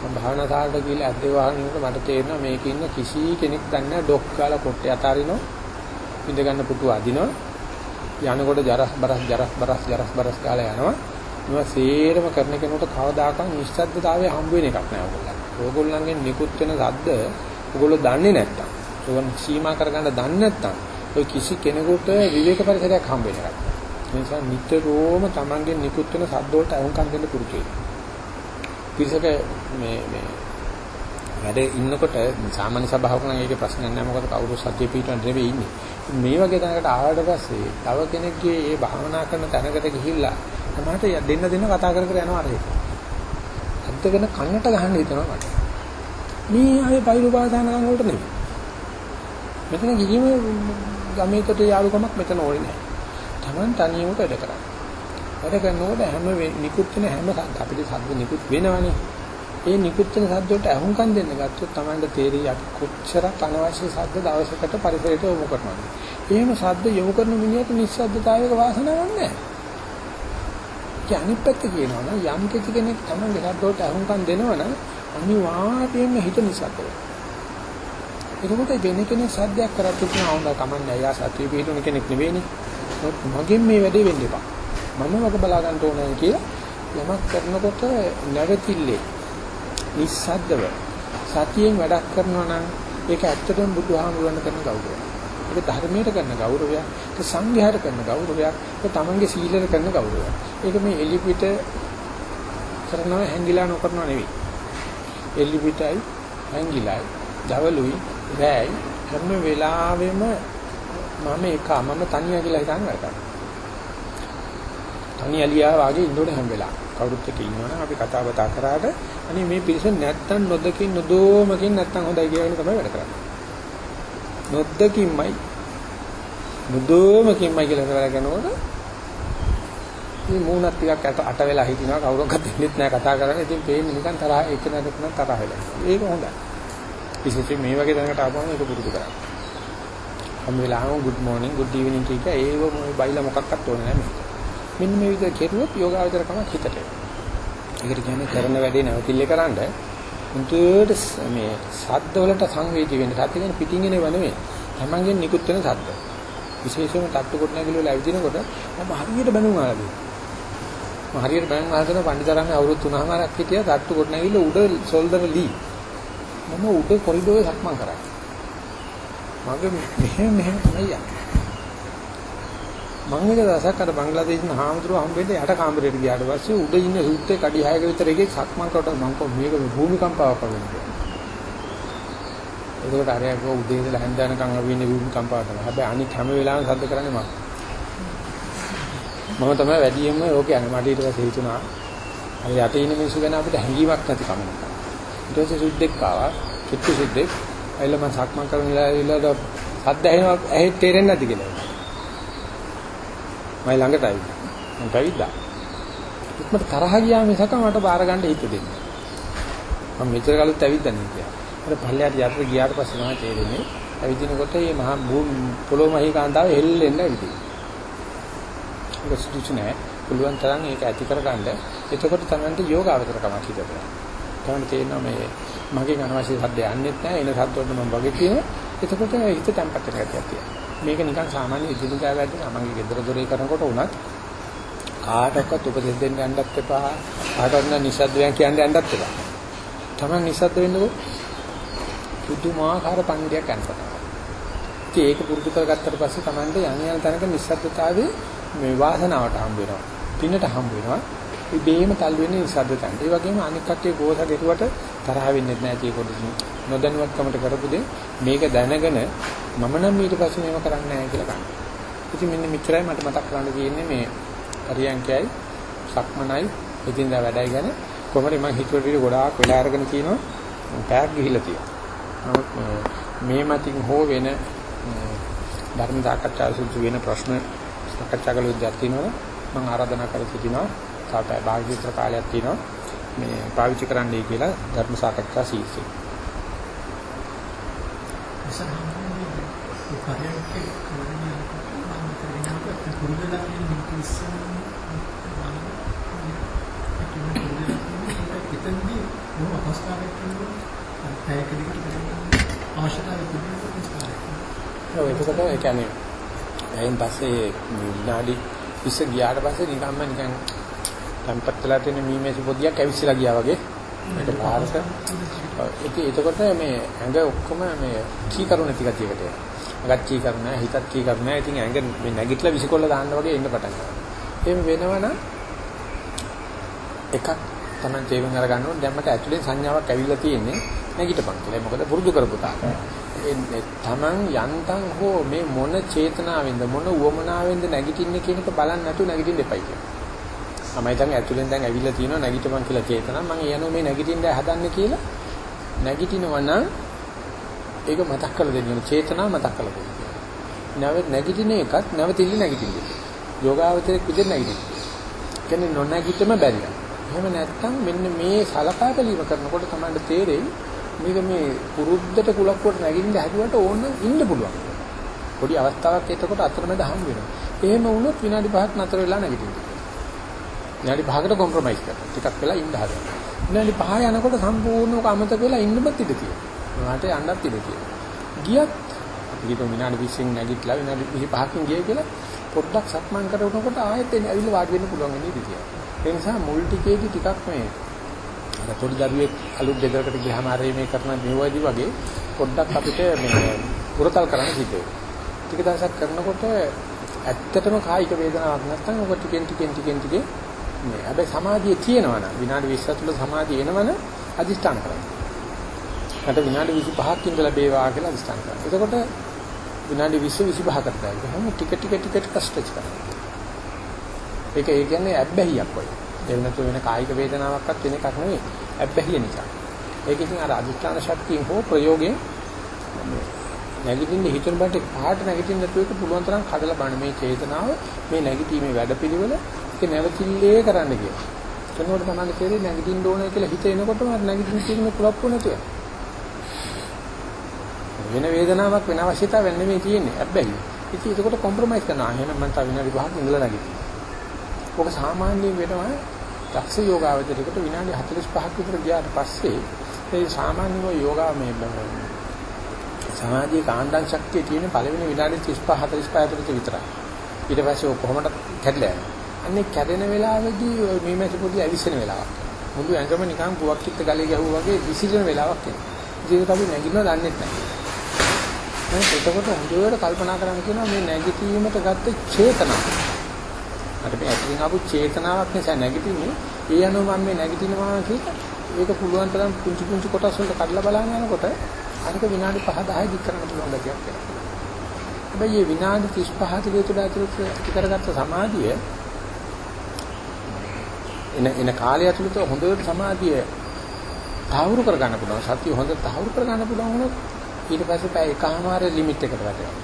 මම භාවනා සාලට ගිහලා අද්දේ වහනකොට මට තේරෙනවා මේකේ ඉන්න කිසි කෙනෙක් දන්නේ නැහැ ඩොක් කාලා කොට්ටේ අතාරිනවා. ඉඳ ගන්න පුටු අදිනවා. යනකොට ජරස් බරස් ජරස් බරස් ජරස් බරස් කාලා යනවා. මේවා සේරම කරන කෙනෙකුට කවදාකවත් නිශ්ශබ්දතාවය හම්බ වෙන එකක් නෑ ඕගොල්ලන්. ඕගොල්ලන්ගෙන් නිකුත් වෙන ශබ්ද ඕගොල්ලෝ දන්නේ නැත්තම්. ඒවන් සීමා කරගන්න දන්නේ නැත්තම් ඔය කිසි කෙනෙකුට විවේක පරිසරයක් හම්බ වෙන එකක්. ඒ නිසා නිතරම Tamanගෙන් නිකුත් වෙන ශබ්ද වලට අහුම්කම් දෙන්න පුරුදු වෙන්න. පිරිසක මේ මේ වැඩ ඉන්නකොට සාමාන්‍ය සභාවක නම් ඒකේ ප්‍රශ්නයක් නැහැ මොකද කවුරු සත්‍ය පිටුන නෙවෙයි ඉන්නේ. මේ වගේ තැනකට ආවට පස්සේ තව කෙනෙක්ගේ මේ භාවනා කරන තැනකට ගිහිල්ලා තමයි දෙන්න දෙන්න කතා කර කර යනවා අර ඒක. අද්දගෙන කන්නට ගහන්න හිතනවා මට. මේ ආයේ බයිරු භාෂානකම් වලට නෙවෙයි. මෙතන ගිහිම ගමේකට යාළුකමක් මෙතන ඕනේ නැහැ. Taman තනියම වැඩ කරන්නේ. වැඩ කරනකොට හැම නිකුත් වෙන හැම අපිට සද්ද නිකුත් වෙනවනේ. ඒ නිකුත් වෙන සද්ද වලට අහුම්කම් දෙන්න ගත්තොත් Tamanට තේරෙයි අපි කොච්චර අනවශ්‍ය සද්ද දවසකට පරිසරයට යොමු කරනවද. එහෙම සද්ද යොමු කරන මිනිහට නිස්සද්දතාවයක වාසනාවක් නැහැ. ඒ අනිත් පැත්ත කියනවා නම් යම් කිසි කෙනෙක් Tamanගේ සද්ද වලට අහුම්කම් දෙනවනම් අනිවාර්යයෙන්ම හිත නිස්සද්ද වෙනවා. එතකොට වෙන කෙනෙක් සද්දයක් කරත් තියෙන ආවුඳ කමන්නේ අයියා සත්‍ය පිටුන කෙනෙක් නෙවෙයිනේ. නමුත් මගෙන් මේ වැඩේ වෙන්න එපා. මම වගේ බලා ගන්න ඕනේ කියලා යමක් කරනකොට නැවතිල්ලේ නිස්සද්දව සතියෙන් වැඩක් කරනවා නම් ඒක ඇත්තටම බුදුහාමුදුරන් කරන ගෞරවයක්. ඒක ධර්මයට කරන ගෞරවයක්, ඒක සංඝයාට කරන ගෞරවයක්, ඒක තමන්ගේ සීලයට කරන ගෞරවයක්. ඒක මේ එලිපිට කරනවා හැංගිලා නොකරනවා නෙවෙයි. එලිපිටයි හැංගිලායි, දවලුයි, රෑයි හැම වෙලාවෙම මම එක මම තනිය කියලා හිතන් වැඩ කරනවා. තනි අලියා වාගේ ඉන්නෝනේ හැම වෙලාවෙම. කවුරුත් එක්ක ඉන්නවනම් අපි කතා බතා කරාට අනේ මේ පිරිස නැත්තම් නොදකින් නොදෝමකින් නැත්තම් හොඳයි කියලා තමයි වැඩ කරන්නේ. නොදකින්මයි නොදෝමකින්මයි කියලා වැඩ කරනකොට මේ මූණත් ටිකක් අට අට වෙලා හිටිනවා කවුරක්වත් දෙන්නෙත් නැහැ කතා කරන්නේ. ඉතින් පේන්නේ නිකන් තරහ එක නැදක නම් තරහ වෙලා. ඒක හොඳයි. විශේෂයෙන් මේ වගේ දැනකට ආවම ඒක පුරුදු කරන්න. හැම වෙලාවෙම good morning good evening කියක ඒව මොයි බයිලා මොකක්වත් ඕනේ නැහැ මේක. මෙන්න මේ විදිහට කෙරුවොත් යෝගාවචර කමක් හිතට එනවා. ඒකට කියන්නේ කරන වැඩේ නැවතිල්ල කරන්න මුතුවට මේ සද්ද වලට සංවේදී වෙන්න. සද්ද කියන්නේ පිටින් එනව නෙමෙයි. තමන්ගෙන් නිකුත් වෙන සද්ද. විශේෂයෙන්ම තට්ටු කොට නැගිලි වල ඇවිදිනකොට මම හරියට බැනුම් ආලා මම හරියට බැනුම් ආලා කරන පණ්ඩිතරන්නේ අවුරුදු 3මාරක් හිටියා තට්ටු කොට නැගිල්ල උඩ සොල්දර ලී. මම උඩ කොරිඩෝරේ සක්මන් කරා. මගේ මෙහෙම මෙහෙම තමයි යන්නේ. මම එක දවසක් අර බංග්ලාදේශින් හාමුදුරුවෝ හම්බෙන්න යට කාමරයට ගියාට පස්සේ උඩ ඉන්න සුත්තේ කඩි 6ක විතර එකේ සක්මන් කරලා මම කො මේක භූමිකම්පාවක් වගේ. ඒකට අරයක උදේ ඉඳලා හැන්දෑනකම් අපි ඉන්නේ භූමිකම්පාවට. හැබැයි අනිත් හැම වෙලාවෙම සද්ද කරන්නේ මම. මම තමයි වැඩියෙන්ම ඕක යන්නේ. මට ඊට පස්සේ හිතුණා අර යට ඉන්න මිනිස්සු ගැන අපිට හැඟීමක් නැති කම නිසා. ඊට පස්සේ සුද්දෙක් ආවා. කිට්ටු සුද්දෙක්. ඇයිල මම සක්මන් කරන ඉලාද සද්ද ඇහෙනවා ඇහි තේරෙන්නේ නැති කියලා. මම ළඟට ආවිත්. මම පැවිද්දා. ඉක්මනට තරහ ගියා මිසක මට බාර ගන්න හිත දෙන්නේ. මම මෙච්චර කලොත් ඇවිද්දා නේ කියලා. අර පල්ලයට යට ගියාට පස්සේ තමයි තේරෙන්නේ ඇවිදිනකොට මේ මහා පොළොව මහී කාන්තාව හෙල්ලෙන්න ඇවිදිනවා. ඒක සුදුසු නෑ. පුළුවන් තරම් ඒක ඇති කරගන්න. එතකොට තමයි යෝගාවචරකමක් හිතෙනවා. තමයි තේරෙනවා මේ මගේ අනවශ්‍ය සද්ද යන්නෙත් නෑ. එන සද්ද වලට මම වගේ තියෙනවා. එතකොට හිත තැම්පත් වෙන ගතියක් තියෙනවා. මේක නිකන් සාමාන්‍ය ඉදිරියට වැඩි මගේ ගෙදර දොරේ කරනකොට උනත් කාටවත් උපදෙස් දෙන්න යන්නත් එපා. කාටවත් නිසද්දයන් කියන්න යන්නත් එපා. තමයි නිසද්ද වෙන්නකො පුදුමාකාර පණිඩයක් යනකොට. ඉතින් ඒක පුරුදු කරගත්තට පස්සේ Tamande යණ යන තැනක නිස්සද්දතාවේ මේ වාසනාවට හම්බ වෙනවා. පින්නට හම්බ වෙනවා. ඒ බේම තල් වෙන්නේ නිස්සද්දතන්ට. ඒ වගේම අනික් කට්ටිය ගෝස ගෙරුවට තරහ වෙන්නේ නැහැ ඒ පොඩි නොදැනුවත්කමට කරපු දේ. මේක දැනගෙන මම නම් ඊට පස්සේ මේව කරන්නේ නැහැ කියලා ගන්න. ඉතින් මෙන්න මෙච්චරයි මට මතක් කරන්න තියෙන්නේ මේ හරියන්කයයි සක්මනයි ඉදින්දා වැඩයි ගැන. කොහොමද මම හිතුවට වඩා ගොඩාක් වෙලා අරගෙන තියෙනවා පැයක් ගිහිල්ලා තියෙනවා. නමුත් මේ මතින් හෝ වෙන ධර්ම සාකච්ඡා සුසු වෙන ප්‍රශ්න සාකච්ඡා කළ විදිහක් තියෙනවා මම ආරාධනා කර සිටිනවා. තාපය භාග්‍යත්‍ර කාලයක් තියෙනවා. මේ පාවිච්චි කරන්නයි කියලා ධර්ම සාකච්ඡා ශීර්ෂයෙන් එතනදී මොන අවස්ථාවක කියනවද පැයක දෙකකට අවශ්‍යතාවය තිබෙනවා ඔව් එතකොට ඒ කියන්නේ එයින් පස්සේ විනාඩි 20 ගියාට පස්සේ නිකම්ම නිකන් tempat වෙලා තියෙන මීමේසි පොදියක් ඇවිස්සලා ගියා වගේ ඒක පාරක ඒක එතකොට මේ ඇඟ ඔක්කොම මේ කී කරුණ ටික ටිකට යනවා. අගත් කී කරුණ හිතත් කී කරුණ ඉතින් ඇඟ මේ නැගිටලා විසිකොල්ල දාන්න වගේ එන්න පටන් ගන්නවා. එහෙම වෙනවනම් එකක් තමයි තේරුම් අරගන්න ඕනේ දැන් මට ඇතුලේ සංඥාවක් ඇවිල්ලා තියෙන්නේ නැගිටපන් කියලා. මොකද පුරුදු කරපු තාක්. තමන් යන්තම් හෝ මේ මොන චේතනාවෙන්ද මොන උවමනාවෙන්ද නැගිටින්නේ කියන එක බලන්න නැතුව නැගිටින්න එපයි කියලා. තමයි දැන් ඇතුලෙන් දැන් ඇවිල්ලා තියෙනවා නැගිටපන් කියලා චේතනාව. මම යනවා මේ නැගිටින්න හදන්නේ කියලා නැගිටිනවා නම් ඒක මතක් කරලා දෙන්න ඕනේ. චේතනාව මතක් කරලා දෙන්න. නැවත නැගිටින එකත් නැවතිලි නැගිටින්න. යෝගාවචරයක් විදිහට නැගිටින්න. කියන්නේ නොනැගිටම බැරිය. එහෙම නැත්නම් මෙන්න මේ සලකා බැලීම කරනකොට තමයි තේරෙයි මේක මේ පුරුද්දට කුලක්කුවට නැගින්න හැදුවට ඕන ඉන්න පුළුවන්. පොඩි අවස්ථාවක් එතකොට අතරමැද හම් වෙනවා. එහෙම වුණොත් විනාඩි 5ක් නතර වෙලා නැගිටින්න. විනාඩි 5කට කොම්ප්‍රොමයිස් කරනවා. ටිකක් වෙලා ඉන්න හදනවා. විනාඩි 5 යනකොට සම්පූර්ණව අමතක වෙලා ඉන්නවත් ඉඩ තියෙනවා. වාට යන්නත් ඉඩ තියෙනවා. ගියත් අපි හිතමු විනාඩි 20න් නැගිටලා විනාඩි 25කින් ගියයි කියලා පොඩ්ඩක් සක්මන් කරනකොට ආයෙත් එන්නේ ඇවිල්ලා වාඩි වෙන්න පුළුවන් වෙන්නේ ඉතින්. ඒ නිසා මුල් ටිකේදී ටිකක් මේ අර පොඩි දරුවෙක් අලුත් ගෙදරකට ගියාම අර මේ කරන මෙවදී වගේ පොඩ්ඩක් අපිට මේ පුරතල් කරන්න සිද්ධ වෙනවා. ටික දවසක් කරනකොට ඇත්තටම කායික වේදනාවක් නැත්නම් ඔක ටිකෙන් ටිකෙන් ටිකෙන් ටිකෙන් මේ හැබැයි සමාධිය තියෙනවා නම් විනාඩි 20 තුළ සමාධිය එනවනම් අදිෂ්ඨාන කරන්න. මට විනාඩි 25ක් ඉඳලා ලැබේවා කියලා අදිෂ්ඨාන කරනවා. එතකොට විනාඩි 20 25කට දාන්න. හැම ටික ටික ටික ටික ස්ට්‍රෙච් කරනවා. ඒක ඒ කියන්නේ ඇබ්බැහියක් වගේ. ඒක නැතු වෙන කායික වේදනාවක්වත් වෙන එකක් නෙවෙයි. ඇබ්බැහිය නිසා. ඒක ඉතින් අර අදිෂ්ඨාන ශක්තියෙන් හෝ ප්‍රයෝගයෙන් නැගිටින්න හිතන බට පහට නැගිටින්න නැතුව ඒක පුළුවන් තරම් කඩලා බලන්න මේ චේතනාව මේ නැගිටීමේ වැඩපිළිවෙල ඒක නැවතිල්ලේ කරන්න කියලා. එතකොට තමයි තේරෙන්නේ නැගිටින්න ඕනේ කියලා හිත එනකොටම නැගිටින්න තියෙන කුලප්පු නැතුව. වෙන වේදනාවක් වෙන අවශ්‍යතාවයක් නෙමෙයි තියෙන්නේ. හැබැයි ඉතින් ඒකට කොම්ප්‍රොමයිස් කරනවා. එහෙනම් මම තව විනාඩි 5ක් ඉඳලා නැගිටිනවා. ඔක සාමාන්‍යයෙන් වෙනවා දක්ෂ යෝගාවචරයකට විනාඩි 45ක් විතර ගියාට පස්සේ ඒ සාමාන්‍යව යෝගා මේ සමාධියේ කාණ්ඩන් ශක්තිය තියෙන පළවෙනි විනාඩි 35 45 ඇතුළත විතරයි. ඊට පස්සේ ඔය කොහොමද කැඩලා යනවා. අන්නේ කැඩෙන වෙලාවේදී ඔය මේමැසි පොඩි ඇවිස්සෙන වෙලාවක්. මුළු ඇඟම නිකන් පුවක් කිත්ත ගලේ ගැහුවා වගේ විසිරෙන වෙලාවක් එනවා. ජීවිත අපි නැගිටිනව දන්නේ නැහැ. එහෙනම් එතකොට හොඳට කල්පනා කරන්න කියනවා මේ නැගිටීමට ගත්ත චේතනාව. අර මේ ඇතුලින් ආපු චේතනාවක් නිසා නැගිටින්නේ ඒ අනුව මම මේ නැගිටිනවා කියලා ඒක පුළුවන් තරම් පුංචි පුංචි කොටස් වලට කඩලා බලන්න යනකොට අනික විනාඩි 5 10 දික් කරන්න පුළුවන් ගැටියක් වෙනවා. හැබැයි මේ විනාඩි 35 දිගට ඇතුළත ඉකරගත්ත සමාධිය එන එන කාලය ඇතුළත හොඳට සමාධිය තහවුරු කරගන්න පුළුවන්. සතිය හොඳට තහවුරු කරගන්න පුළුවන් වුණොත් ඊට පස්සේ පැය එකමාර ලිමිට් එකට වැටෙනවා.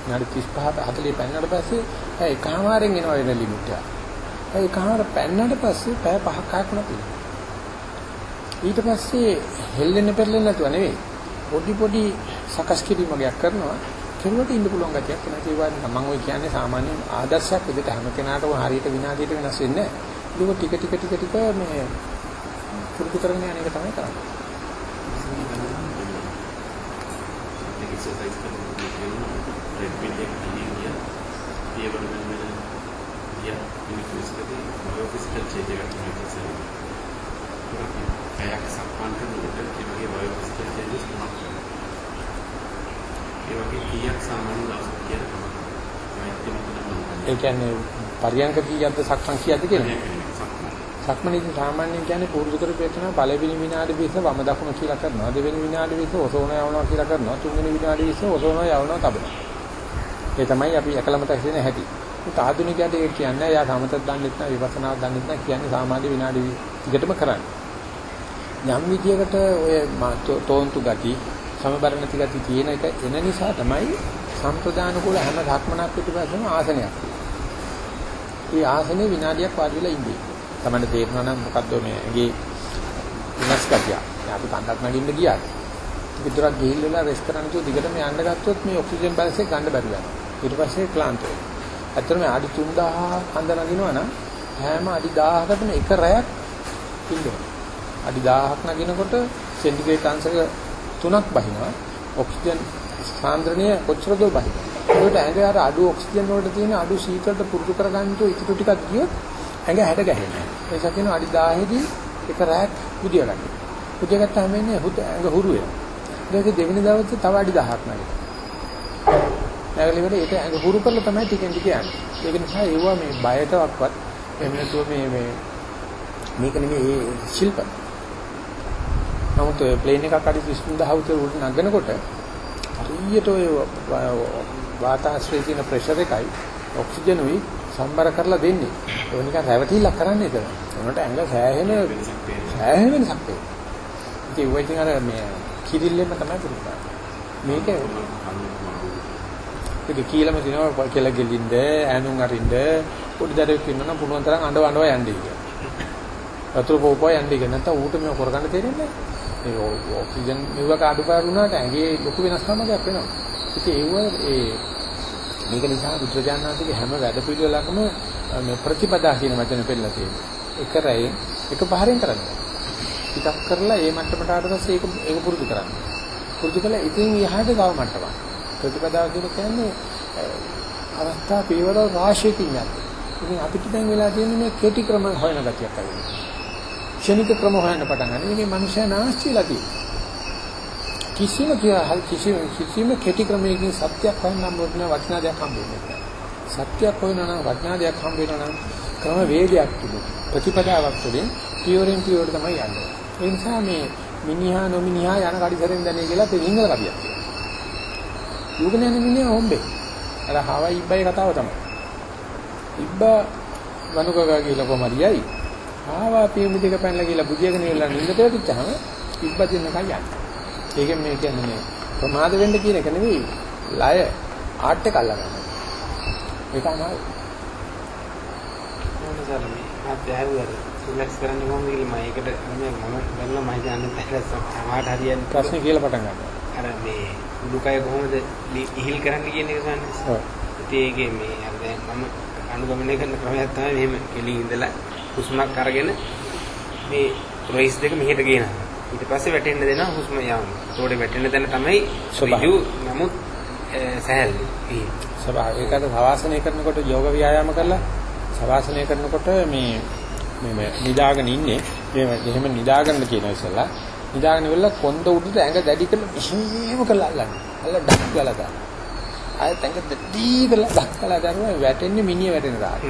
විනාඩි 35 40 පෙන්නට පස්සේ පැය එකමාරෙන් එනවා වෙන ලිමිට් එක. පැය එකමාර පෙන්නට පස්සේ පැය පහක් හයක් නැති. ඊට පස්සේ හෙල්ලෙන්න පෙරලෙන්න නැතුව නෙවෙයි. පොඩි පොඩි සකස් කිරීම වගේක් කරනවා. කෙරුවට ඉන්න පුළුවන් ගතියක් වෙනවා. ඒ වගේ මම ඔය කියන්නේ සාමාන්‍ය ආදර්ශයක් විදිහට හැම කෙනාටම හරියට විනාඩියට වෙනස් වෙන්නේ නැහැ. ඒක ටික ටික ටික ටික මේ පුරුදු කරගෙන යන එක තමයි කරන්නේ. එක්සර්සයිස් කරනකොට කියනවා ට්‍රෙඩ්මිල් එක ගිහින් ගියා පියවර වෙන වෙන ගියා යුනිවර්සිටි එකේ ෆිසිකල් චේන්ජ් එකක් තියෙනවා පැයක් සක්මන් කරනකොට ඒ වගේ බයෝෆිසිකල් චේන්ජස් තුනක් වෙනවා ඒ වගේ කීයක් සාමාන්‍ය දවසක් කියලා තමයි වෛද්‍ය මතන ඒ කියන්නේ පරියන්ක කීයක්ද සක්මන් කීයක්ද කියන්නේ සක්මන් සක්මනේදී සාමාන්‍යයෙන් කියන්නේ පුරුදු කරපේතන පළවෙනි විනාඩි 20 වම දකුණ කියලා කරනවා. දෙවෙනි විනාඩි 20 ඔසවන යවනවා කියලා කරනවා. තුන්වෙනි විනාඩි 20 ඔසවන යවනවා තබනවා. ඒ තමයි අපි එකලම තැසින හැටි. ඒත් ආධුනිකයන්ට ඒක කියන්නේ යා සමතක් දන්නෙත් නැහැ විපස්සනාවක් දන්නෙත් නැහැ කියන්නේ සාමාන්‍ය විනාඩි ටිකටම කරන්නේ. යම් විදියකට ඔය තෝන්තු ගති සමබර නැති ගති තියෙන එක එන නිසා තමයි සම්ප්‍රදාන කුල හැම ධක්මනක් පිටිපස්සෙම ආසනයක්. ඒ ආසනේ විනාඩියක් වාඩි වෙලා ඉන්නේ. තමයි තේරෙනවා නම් මොකද්ද මේ ඇගේ වෙනස් කතිය. අපි කන්දක් නගින්න ගියාද? ටික දුරක් ගිහිල්ලා රෙස් කරන්න තු දිගටම යන්න ගත්තොත් මේ ඔක්සිජන් බැලන්ස් එක ගන්න බැරි වෙනවා. ඊට පස්සේ ක්ලාන්ත වෙනවා. ඇත්තටම අඩි 3000 කන්ද නගිනවා නම් හැම අඩි 1000කටම එක රැයක් ඉන්නවා. අඩි 1000ක් නගිනකොට සෙන්ටිග්‍රේඩ් අංශක 3ක් බහිනවා. ඔක්සිජන් සාන්ද්‍රණය කොච්චරද බහිනවා. ඒකට ඇඟ අර අඩු ඔක්සිජන් වලට තියෙන අඩු සීතලට පුරුදු කරගන්න තු ඉතුරු ටිකක් ගියොත් ඇඟ හැඩ ගැහෙනවා. ඒ සකින අඩි 1000දී එක රැයක් පුදිය ගන්න. පුදිය ගත්තාම එන්නේ හුද ඇඟ හුරු වෙනවා. ඊට දෙවෙනි දවසේ තව අඩි 1000ක් නැගෙනවා. නැගලිවට ඒක ඇඟ හුරු කරලා තමයි ටිකෙන් ටික යන්නේ. ඒක නිසා ඒවා මේ බයටවත් එහෙම නැතුව මේ මේ මේක නෙමෙයි ඒ ශිල්ප. නමුත් ප්ලේන් එකක් අඩි 30000 උතර උඩ නගනකොට හරියට ඔය වාතාශ්‍රයේ තියෙන ප්‍රෙෂර් එකයි ඔක්සිජන් උයි සම්බර කරලා දෙන්නේ. ඒක නිකන් රැවටිල්ලක් කරන්නේ ඒක. උනට ඇඟ සෑහෙන සෑහෙන වෙනසක් වෙනවා. ඉතින් ඔය ඉතින් අර මේ කිරිල්ලෙම තමයි පුරුදු මේක ඒක කීලම දිනවා කියලා ගෙලින්ද ඈනුන් අරින්ද පොඩි දරුවෙක් ඉන්නනම් පුළුවන් තරම් අඬව අඬව යන්නේ කියලා. වතුර පොපෝ යන්නේ කියලා නැත්නම් ඌට මේක කරගන්න තේරෙන්නේ නැහැ. ඒ ඔක්සිජන් මෙවක අඩුපාඩු වුණාට ඇඟේ ලොකු වෙනස්කමක් වෙනවා. ඉතින් ඒව ඒ මේක නිසා බුද්ධජානනාථගේ හැම වැඩ පිළිවෙලකම මේ ප්‍රතිපදා කියන වචනේ පෙන්නලා තියෙනවා. එක රැයෙන් එක පහරෙන් කරන්නේ. ටිකක් කරලා ඒ මට්ටමට ආවට පස්සේ ඒක ඒක පුරුදු කරන්න. පුරුදු කළා ඉතින් එහාට ගව මට්ටමක්. ප්‍රතිපදාව කියලා කියන්නේ අ, අවස්ථා පියවර රාශියකින් යන්නේ. ඉතින් අපිට දැන් වෙලා තියෙන්නේ මේ කෙටි ක්‍රම හොයන ගතියක් අරගෙන. ක්ෂණික ක්‍රම හොයන්න පටන් ගන්න. මේකේ මනුෂ්‍යයා නාස්තිලා තියෙනවා. කිසිම කියලා කිසිම කිසිම කෙටි ක්‍රමයකින් සත්‍යයක් හොයන්න නම් මොකද වටිනා දෙයක් හම්බෙන්නේ නැහැ. සත්‍යයක් හොයනවා නම් වටිනා දෙයක් හම්බ වෙනවා නම් ක්‍රම වේදයක් තිබුණා. ප්‍රතිපදාවක් තුළින් පියවරෙන් පියවර තමයි යන්නේ. ඒ නිසා මේ මිනිහා නොමිනිහා යන කඩිසරෙන් දැනේ කියලා තේින්ගල කඩියක් තියෙනවා. යුගන යන මිනිහා හොම්බේ. අර හවයි ඉබ්බයි කතාව තමයි. ඉබ්බා වනුකගා කියලා කොමරියයි. ආවා පියුමි දෙක පැනලා කියලා බුදියගෙන ඉවරලා නින්දට වැටිච්චාම ඉබ්බා දිනකන් යන්නේ. ඒකෙන් මේ කියන්නේ මේ ප්‍රමාද වෙන්න කියන එක නෙවෙයි. ලය ආට් එක අල්ලගන්න. ඒක අමාරුයි. මොනසාර මේ මාත් ඇහුවා රිලැක්ස් කරන්න කොහොමද කියලා මම ඒකට මම බලලා මම හිතන්නේ දැන් සමාට හරියන්නේ ප්‍රශ්නේ කියලා පටන් ගන්නවා. අර මේ උඩුකය කොහොමද ඉහිල් කරන්න කියන එක සන්නේ. ඔව්. ඒකේ මේ අර දැන් මම අනුගමනය කරන ක්‍රමයක් තමයි මෙහෙම කෙලින් ඉඳලා හුස්මක් අරගෙන මේ රයිස් දෙක මෙහෙට ගේනවා. ඊට පස්සේ වැටෙන්න දෙනවා හුස්ම යවන්න. ඒතකොට වැටෙන්න තැන තමයි. ඍජු නමුත් සැහැල්ලු. ඒකද සවාසනය කරනකොට යෝග ව්‍යායාම කරලා සවාසනය කරනකොට මේ මේ නිදාගෙන ඉන්නේ මේ එහෙම නිදාගන්න කියන ඉස්සලා නිදාගෙන ඉවරලා කොන්ද උඩට ඇඟ දැඩි කරලා මෙහෙම කරලා අල්ලන්න. අල්ල ඩක් ගාලා දාන්න. ආයෙත් ඇඟ දැඩි කරලා ඩක් ගාලා දානවා වැටෙන්නේ මිනිහ වැටෙන දාන්න.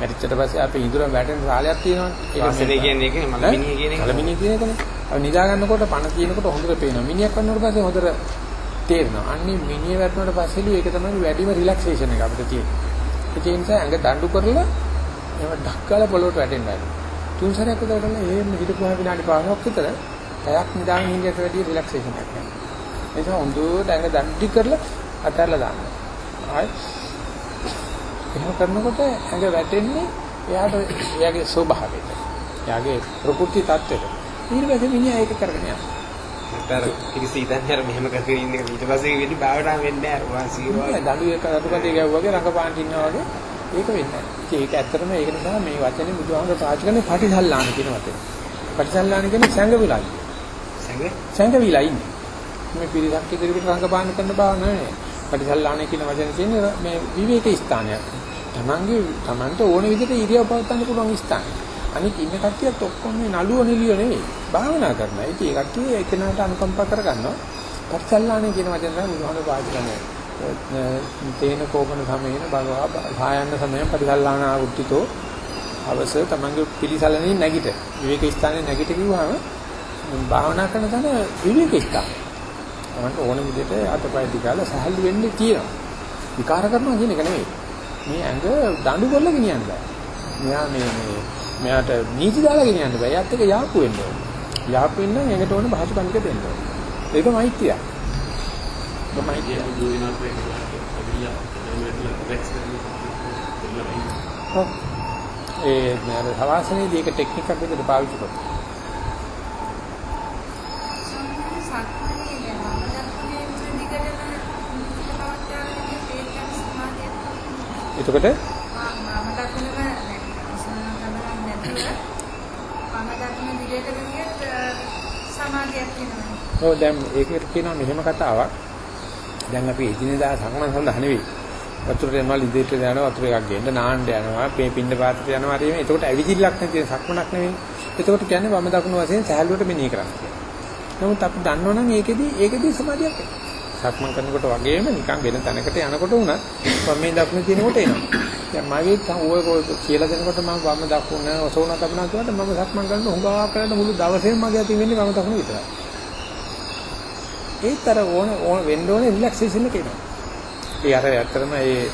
වැටිච්චට පස්සේ අපේ ඉඳුරන් වැටෙන රාලයක් තියෙනවනේ. වාසනේ කියන්නේ ඒකනේ මලමිනිය කියන එක. මලමිනිය කියන එකනේ. අර නිදා ගන්නකොට පණ තියෙනකොට හොඳට පේනවා. මිනිහක් වන්නකොට පස්සේ හොඳට තේරෙනවා. අන්නේ මිනිහ වැටුණාට පස්සේලු ඒක තමයි වැඩිම රිලැක්සේෂන් එක අපිට තියෙන්නේ. ඒ නිසා ඇඟ දඬු කරලා එහෙම ඩක්කලා පොළොවට වැටෙන්න බෑ. තුන් සැරයක් විතර කරලා එහෙම හිටපුවා විනාඩි 15ක් විතර පැයක් නිදාගෙන ඉඳියට වැඩිය රිලැක්සේෂන් එකක් ගන්න. ඒ නිසා හොඳට ඇඟ දණ්ඩි කරලා අතහැරලා දාන්න. ආයි එහෙම කරනකොට ඇඟ වැටෙන්නේ එයාට එයාගේ ස්වභාවයට. එයාගේ ප්‍රකෘති தත්ත්වයට. ඊට පස්සේ මිනිහා ඒක කරගෙන යනවා. අර කිරිසි ඉතින් අර මෙහෙම කරගෙන ඉන්න එක ඊට පස්සේ වෙඩි භාවනාව වෙන්නේ නැහැ අර වාසිය වගේ. දඬු එක අතුපතේ ගැව්වා වගේ රඟපාන් ඉන්නවා වගේ ඒක වෙන්නේ නැහැ. ඉතින් ඒක ඇත්තටම ඒක නිසා මේ වචනේ බුදුහාමර පාවිච්චි කරන්නේ පටිසල්ලාන කියන වචනේ. පටිසල්ලාන කියන්නේ සංගවිලා. සංගේ සංගවිලා ඉන්නේ. මේ පිරිසක් ඉදිරියට රඟපාන කරන බව නෙවෙයි. පටිසල්ලාන කියන වචනේ කියන්නේ මේ විවේක ස්ථානයක්. තමන්ගේ තමන්ට ඕන විදිහට ඉරියව් පවත්වන්න පුළුවන් ස්ථාන. අනික ඉන්න කට්ටියත් ඔක්කොම මේ නළුව නිලිය නෙවෙයි. භාවනා කරනවා. ඉතින් ඒ කට්ටිය එකිනෙකට අනුකම්පා කරගන්නවා. පටිසල්ලාන කියන වචනේ තමයි බුදුහාමර පාවිච්චි කරන්නේ. තේන කෝපන සමයේන භගවා භායන්න සමයෙන් පරිසල්ලාන ආවුත්තිතෝ අවස තමන්ගේ පිළිසලනේ නැගිට විවේක ස්ථානේ නැගිට කිව්වම භාවනා කරන තැන විවේක ස්ථාන. තමන්ට ඕන විදිහට අතපය දිගාලා සහැල්ලු වෙන්න තියෙනවා. විකාර කරනවා කියන එක නෙවෙයි. මේ ඇඟ දඬු කරලා ගෙනියන්න බෑ. මෙයා මේ මේ මෙයාට නීති දාලා ගෙනියන්න බෑ. එයාත් එක යාපු වෙන්න ඕනේ. යාපු වෙන්න නම් ඇඟට ඕන භාෂ කන්නික දෙන්න ඕනේ. ඒක මෛත්‍රිය. ඒක මෛත්‍රිය. ඒ නේද සවාසනයේදී ඒක ටෙක්නික් එකක් විදිහට පාවිච්චි කරනවා. එතකොට සමාධියක් වෙනවා. ඔව් දැන් ඒකට කියනවා මෙහෙම කතාවක්. දැන් අපි එදිනෙදා සම්මන් සඳහා නෙවෙයි. වතුරට යනවා ලිදෙට යනවා වතුර එකක් ගේන්න නාන්න යනවා මේ පින්න පාත්‍රයට යනවා හරි මේ. එතකොට ඇවිදිල්ලක් නැති සක්මනක් නෙවෙයි. එතකොට කියන්නේ වම දකුණු වශයෙන් සහැල්ලුවට මෙනෙහි කරන්නේ කියලා. නමුත් අපි දන්නවනම් ඒකෙදි ඒකෙදි සමාධියක් එනවා. සක්මන් කරනකොට වගේම නිකන් වෙන තැනකට යනකොට උනත් වමේ දකුණ තියෙනකොට එනවා. දැන් මගේ තම ඔය කියලා දෙනකොට මම වම දකුණ ඔසවන තබන කියනකොට මම සක්මන් කරන හුඟා කරලා මුළු දවසේම මගේ අතින් වෙන්නේ වම දකුණ විතරයි. ඒතර ඕන ඕන වෙන්න ඕනේ රිලැක්සේෂන් එක එනවා. ඒ අර ඇත්තටම ඒ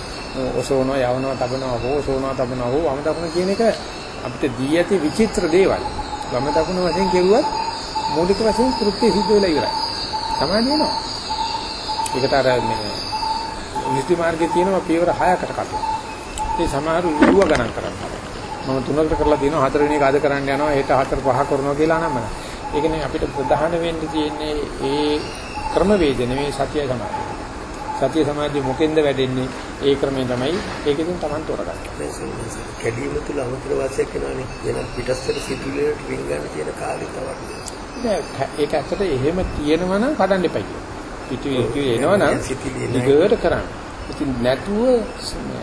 ඔසවනවා යවනවා තබනවා හෝ ඔසවනවා තබනවා හෝ වම දකුණ කියන එක අපිට දී ඇති විචිත්‍ර දේවල්. වම දකුණ වශයෙන් කෙරුවත් මූලික වශයෙන් කෘත්‍ය සිද්ධ වෙලා ඉවරයි. සමාධිය එනවා. ඒකට අර මේ නිති මාර්ගයේ තියෙනවා පියවර 6කට කටු. ඒ සමහරු ඉරුව ගණන් කරනවා. මම තුනකට කරලා තියෙනවා හතර වෙනි එක අද කරන්න යනවා හෙට හතර පහ කරනවා කියලා නම්. ඒකනේ අපිට ප්‍රධාන වෙන්න තියෙන්නේ ඒ ක්‍රමවේද නෙවෙයි සතිය සමාධිය. සතිය සමාධිය මොකෙන්ද වැඩෙන්නේ? ඒ ක්‍රමයෙන් තමයි ඒකෙන් Taman තෝරගන්නේ. කැඩීම තුල අමතර වාසියක් වෙනවානේ. වෙන පිටස්සට සිතුවිලි වලට රින් ගන්න තියෙන කාලේ. දැන් ඒක ඇත්තට එහෙම තියෙනවා නම් කඩන්න එපා කියලා. පිටු එනවා. දිගට කරන්න. ඉතින් නැතුව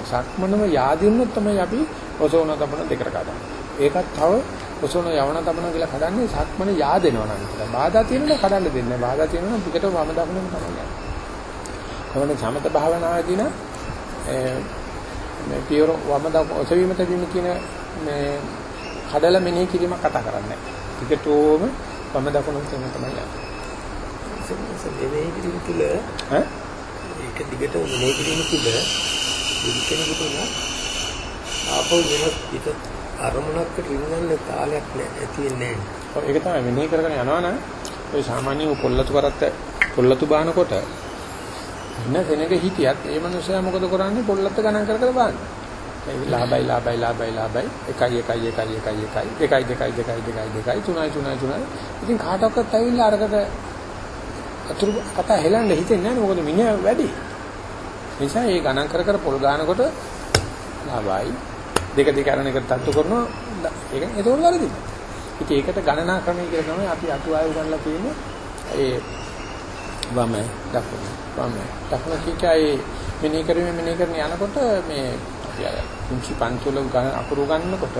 සක්මනම yaadින්නොත් තමයි අපි ඔසෝන තබන දෙකට කඩන්නේ. ඒකත් තව ඔසෝන යවන තබන කියලා කඩන්නේ සක්මන yaadෙනවා නම් කියලා. බාධා තියෙනවා කඩන්න දෙන්නේ නැහැ. බාධා තියෙනවා පිටට වම දකුණම යන්නේ. කොහොමද සමත භාවනාවේදී නම් මේ පියවර වම දකුණ ඔසවීම තැබීම කියන මේ කඩලා මෙනෙහි කිරීමක් කතා කරන්නේ නැහැ. ටිකටෝම වම දකුණ කියන තමයි යන්නේ. සම්මාස මෙනෙහි කිරීම තුල ඈ ඒක දිගටම මෙනෙහි කිරීම තුල බුදු කෙනෙකුට උන ආපහු වෙනස් පිට අරමුණක් රින් ගන්න කාලයක් නෑ ඇති වෙන්නේ නෑ. ඔව් ඒක තමයි මෙනෙහි කරගෙන යනවනම් ඔය සාමාන්‍ය පොල්ලතු කරත්ත පොල්ලතු බානකොට ඉන්න කෙනෙක් හිටියත් ඒ මනුස්සයා මොකද කරන්නේ පොල්ලත්ත ගණන් කර කර බාන්නේ. ඒ ලාභයි ලාභයි ලාභයි ලාභයි 1 1 1 1 1 1 2 2 2 2 2 3 3 3 ඉතින් කාටවත් ඇවිල්ලා අරකට අතුරු කතා හෙලන්න හිතෙන්නේ නැහැ මොකද මිනිහා වැඩි. නිසා ඒ ගණන් කර කර පොල් ගන්නකොට ලාභයි දෙක දෙක අරන එකට තත්තු කරනවා ඒක ඒක වලදී. ඉතින් ඒකට ගණනා ක්‍රමය කියලා තමයි අපි අටුවාය උගන්ලා තියෙන්නේ. ඒ වම දකුණ වම දකුණ කීකයි මෙනෙහි කරමින් මෙනෙහි කරන යනකොට මේ අපි අර කුංචි පන්තිවල ගණ අකුරු ගන්නකොට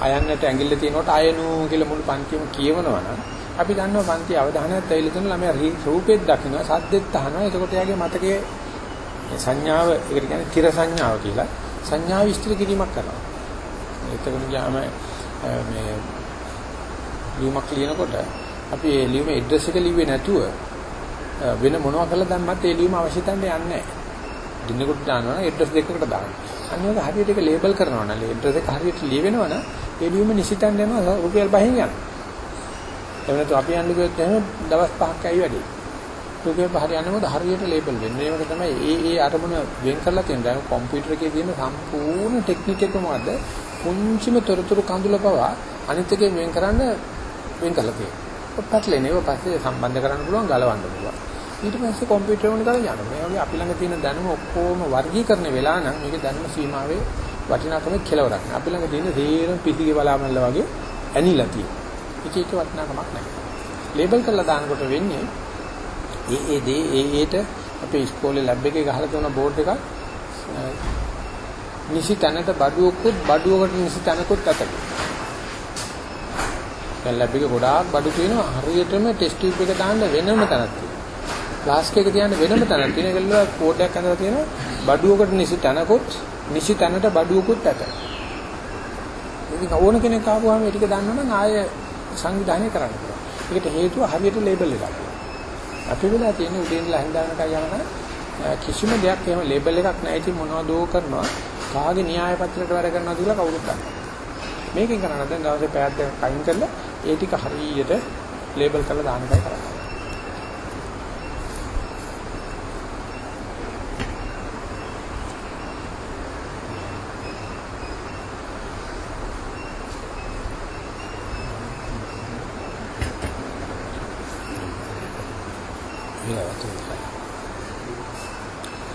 අයන්නට ඇඟිල්ල තියෙනකොට අයනු කියලා මුළු පන්තියම කියවනවා නම් අපි දන්නවා පන්ති අවධානයත් ඇවිල්ලා තියෙන ළමයා රූපෙත් දකිනවා සද්දෙත් අහනවා එතකොට එයාගේ මතකයේ සංඥාව ඒකට කියන්නේ තිර සංඥාව කියලා සංඥාව විස්තර කිරීමක් කරනවා එතකොට ගියාම මේ ලියුමක් ලියනකොට අපි ඒ ලියුම ඇඩ්‍රස් එක ලිව්වේ නැතුව වෙන මොනවා කරලා දැම්මත් ඒ ලියුම අවශ්‍ය තැනට යන්නේ නැහැ. දිනකට දානවා නම් ඇඩ්‍රස් දෙකකට දානවා. අනිවාර්ය හරියට ඒක ලේබල් කරනවා නම් ඇඩ්‍රස් එක හරියට ලියවෙනවා නම් ඒ ලියුම නිසිතෙන් යනවා රුපියල් 5න් යනවා. එහෙම නැත්නම් අපි යන්නේ කිව්වොත් එහෙම දවස් 5ක් ඇයි වැඩි. රුපියල් 5 යන්නේ මොකද හරියට ලේබල් වෙන්නේ. ඒක තමයි ඒ ඒ අරමුණ වෙන් කරලා තියෙන. දැන් කම්පියුටර් එකේ තියෙන සම්පූර්ණ ටෙක්නික් එක මොකද්ද? පුංචිම තොරතුරු කඳුල පවා අනිත් එකෙන් වෙන් කරන්න වෙන් කරලා තියෙනවා. පැටලෙන ඒවා පස්සේ සම්බන්ධ කරන්න පුළුවන් ගලවන්න පුළුවන්. ඊට පස්සේ කම්පියුටර් වලින් කරලා යනවා. මේ වගේ අපි ළඟ තියෙන දැනුම ඔක්කොම වර්ගීකරණය වෙලා නම් මේක දැනුම සීමාවේ වටිනාකම කෙලවරක්. අපි ළඟ තියෙන තේරම පිටිගේ බලාමල්ල වගේ ඇනිලා තියෙනවා. ඒක ඒක වටිනාකමක් නැහැ. ලේබල් කරලා දානකොට වෙන්නේ ඒ ඒ දේ ඒ ඒට අපේ ඉස්කෝලේ ලැබ් එකේ ගහලා තියෙන බෝඩ් එකක් නිසි තැනට බඩුවකුත් බඩුවකට නිසි තැනකුත් ඇතද. දැන් ලැබ් එකේ ගොඩාක් බඩු තියෙනවා හරියටම ටෙස්ට් ටියුබ් එක දාන්න වෙනම තැනක් තියෙනවා. ෆ්ලාස්ක් එක තියන්න වෙනම තැනක් තියෙන ඒකල කෝඩ් එකක් අඳලා තියෙනවා බඩුවකට නිසි තැනකුත් නිසි තැනට බඩුවකුත් ඇත. ඉතින් ඕන කෙනෙක් ආවම මේ ටික දන්නවනම් ආය සංවිධානය කරන්න පුළුවන්. ඒකට හේතුව හරියට ලේබල් එකක්. අපි වෙලා තියෙන උදේ ඉඳලා හඳානකයි යනවා කිසිම දෙයක් එහෙම ලේබල් එකක් නැහැ. ඉතින් මොනවදෝ කරනවා? කාගේ න්‍යාය පත්‍රයට වැඩ කරනවා කියලා කවුරුත් දන්නේ මේකෙන් කරන්නේ දැන් දවසේ පැයක් දෙකක් අයින් කරලා ඒ ටික හරියට ලේබල් කරලා දාන එකයි කරන්නේ.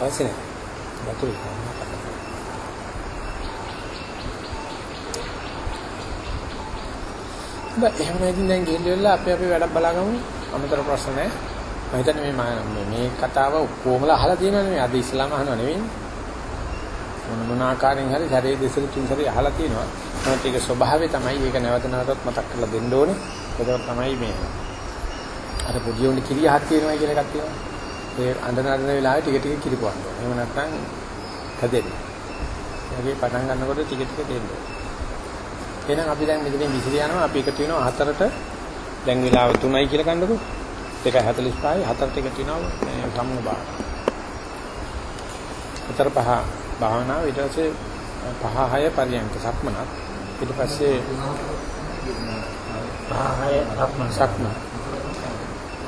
පස්සේ වතුර ඉස්සරහට කතා බෑ එහෙම නැතිනම් දැන් ගිහිල්ලා අපි අපි වැඩක් බලාගමු. අමතර ප්‍රශ්න නැහැ. මම හිතන්නේ මේ මේ මේ කතාව කොහොමලා අහලා තියෙනවනේ මේ? අද ඉස්ලාම අහනව නෙවෙයි. මොන මොන ආකාරයෙන් හරි ශරීර දෙසට තුන් සැරේ අහලා තියෙනවා. නමුත් ඒක ස්වභාවය තමයි ඒක නැවත නැවතත් මතක් කරලා දෙන්න ඕනේ. ඒක තමයි මේ අර පොඩි උන් කිරියහක් තියෙනවා කියන එකක් තියෙනවා. ඒ අඬන අඬන වෙලාවේ ටික ටික කිරිපොන්න ඕනේ. එහෙම නැත්නම් හැදෙන්නේ. ඒකේ පටන් ගන්නකොට ටික ටික දෙන්න ඕනේ. එහෙනම් අපි දැන් මෙතනින් විසිර යනවා. අපි එකතු වෙනවා හතරට. දැන් වෙලාව 3යි කියලා ගන්නකො. 2:45යි හතරට එකතු වෙනවා මේ සම්මුණ බාහ. හතර පහ භාවනාව ඊට පස්සේ පහ හය පරියන්ක සක්මනක්. ඊට පස්සේ පහ හය සක්මන.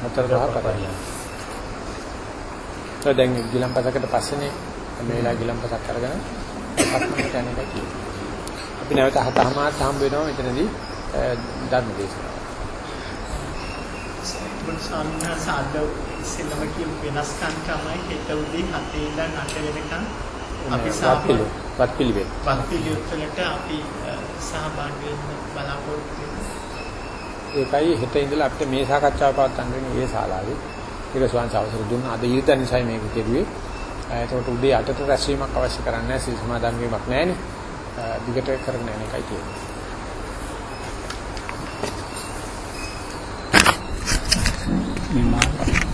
හතර පහ පරියන්ක. ඒ දැන් ගිලම්පසකට පස්සේනේ මේ වෙලාව ගිලම්පසක් අරගෙන සක්මනට යන එක කියන්නේ. අපි නැවත හතමාත් හම්බ වෙනවා මෙතනදී ධර්ම දේශනාව. සම්මා සාද ඉස්සෙල්ලම කියපු වෙනස්කම් තමයි හෙට උදේ 7 ඉඳන් 8 වෙනකන් අපි වත්පිළි වත්පිළිවෙල. පත්පිලියොත්වලට අපි අ, සහභාගී වෙන්න බලාපොරොත්තු වෙනවා. ඒකයි හෙට ඉඳලා අපිට මේ සාකච්ඡාව පවත්වන්න වෙන්නේ මේ ශාලාවේ. ඒක ස්වාංශ අවසර දුන්නා. අද ඊට නිසා මේක කෙරුවේ. ඒකට උදේ 8ට රැස්වීමක් අවශ්‍ය කරන්නේ නැහැ. සිල් සමාදන් වීමක් නැහැනේ. දිගට කරගෙන යන එකයි තියෙන්නේ. මේ මාර්ගය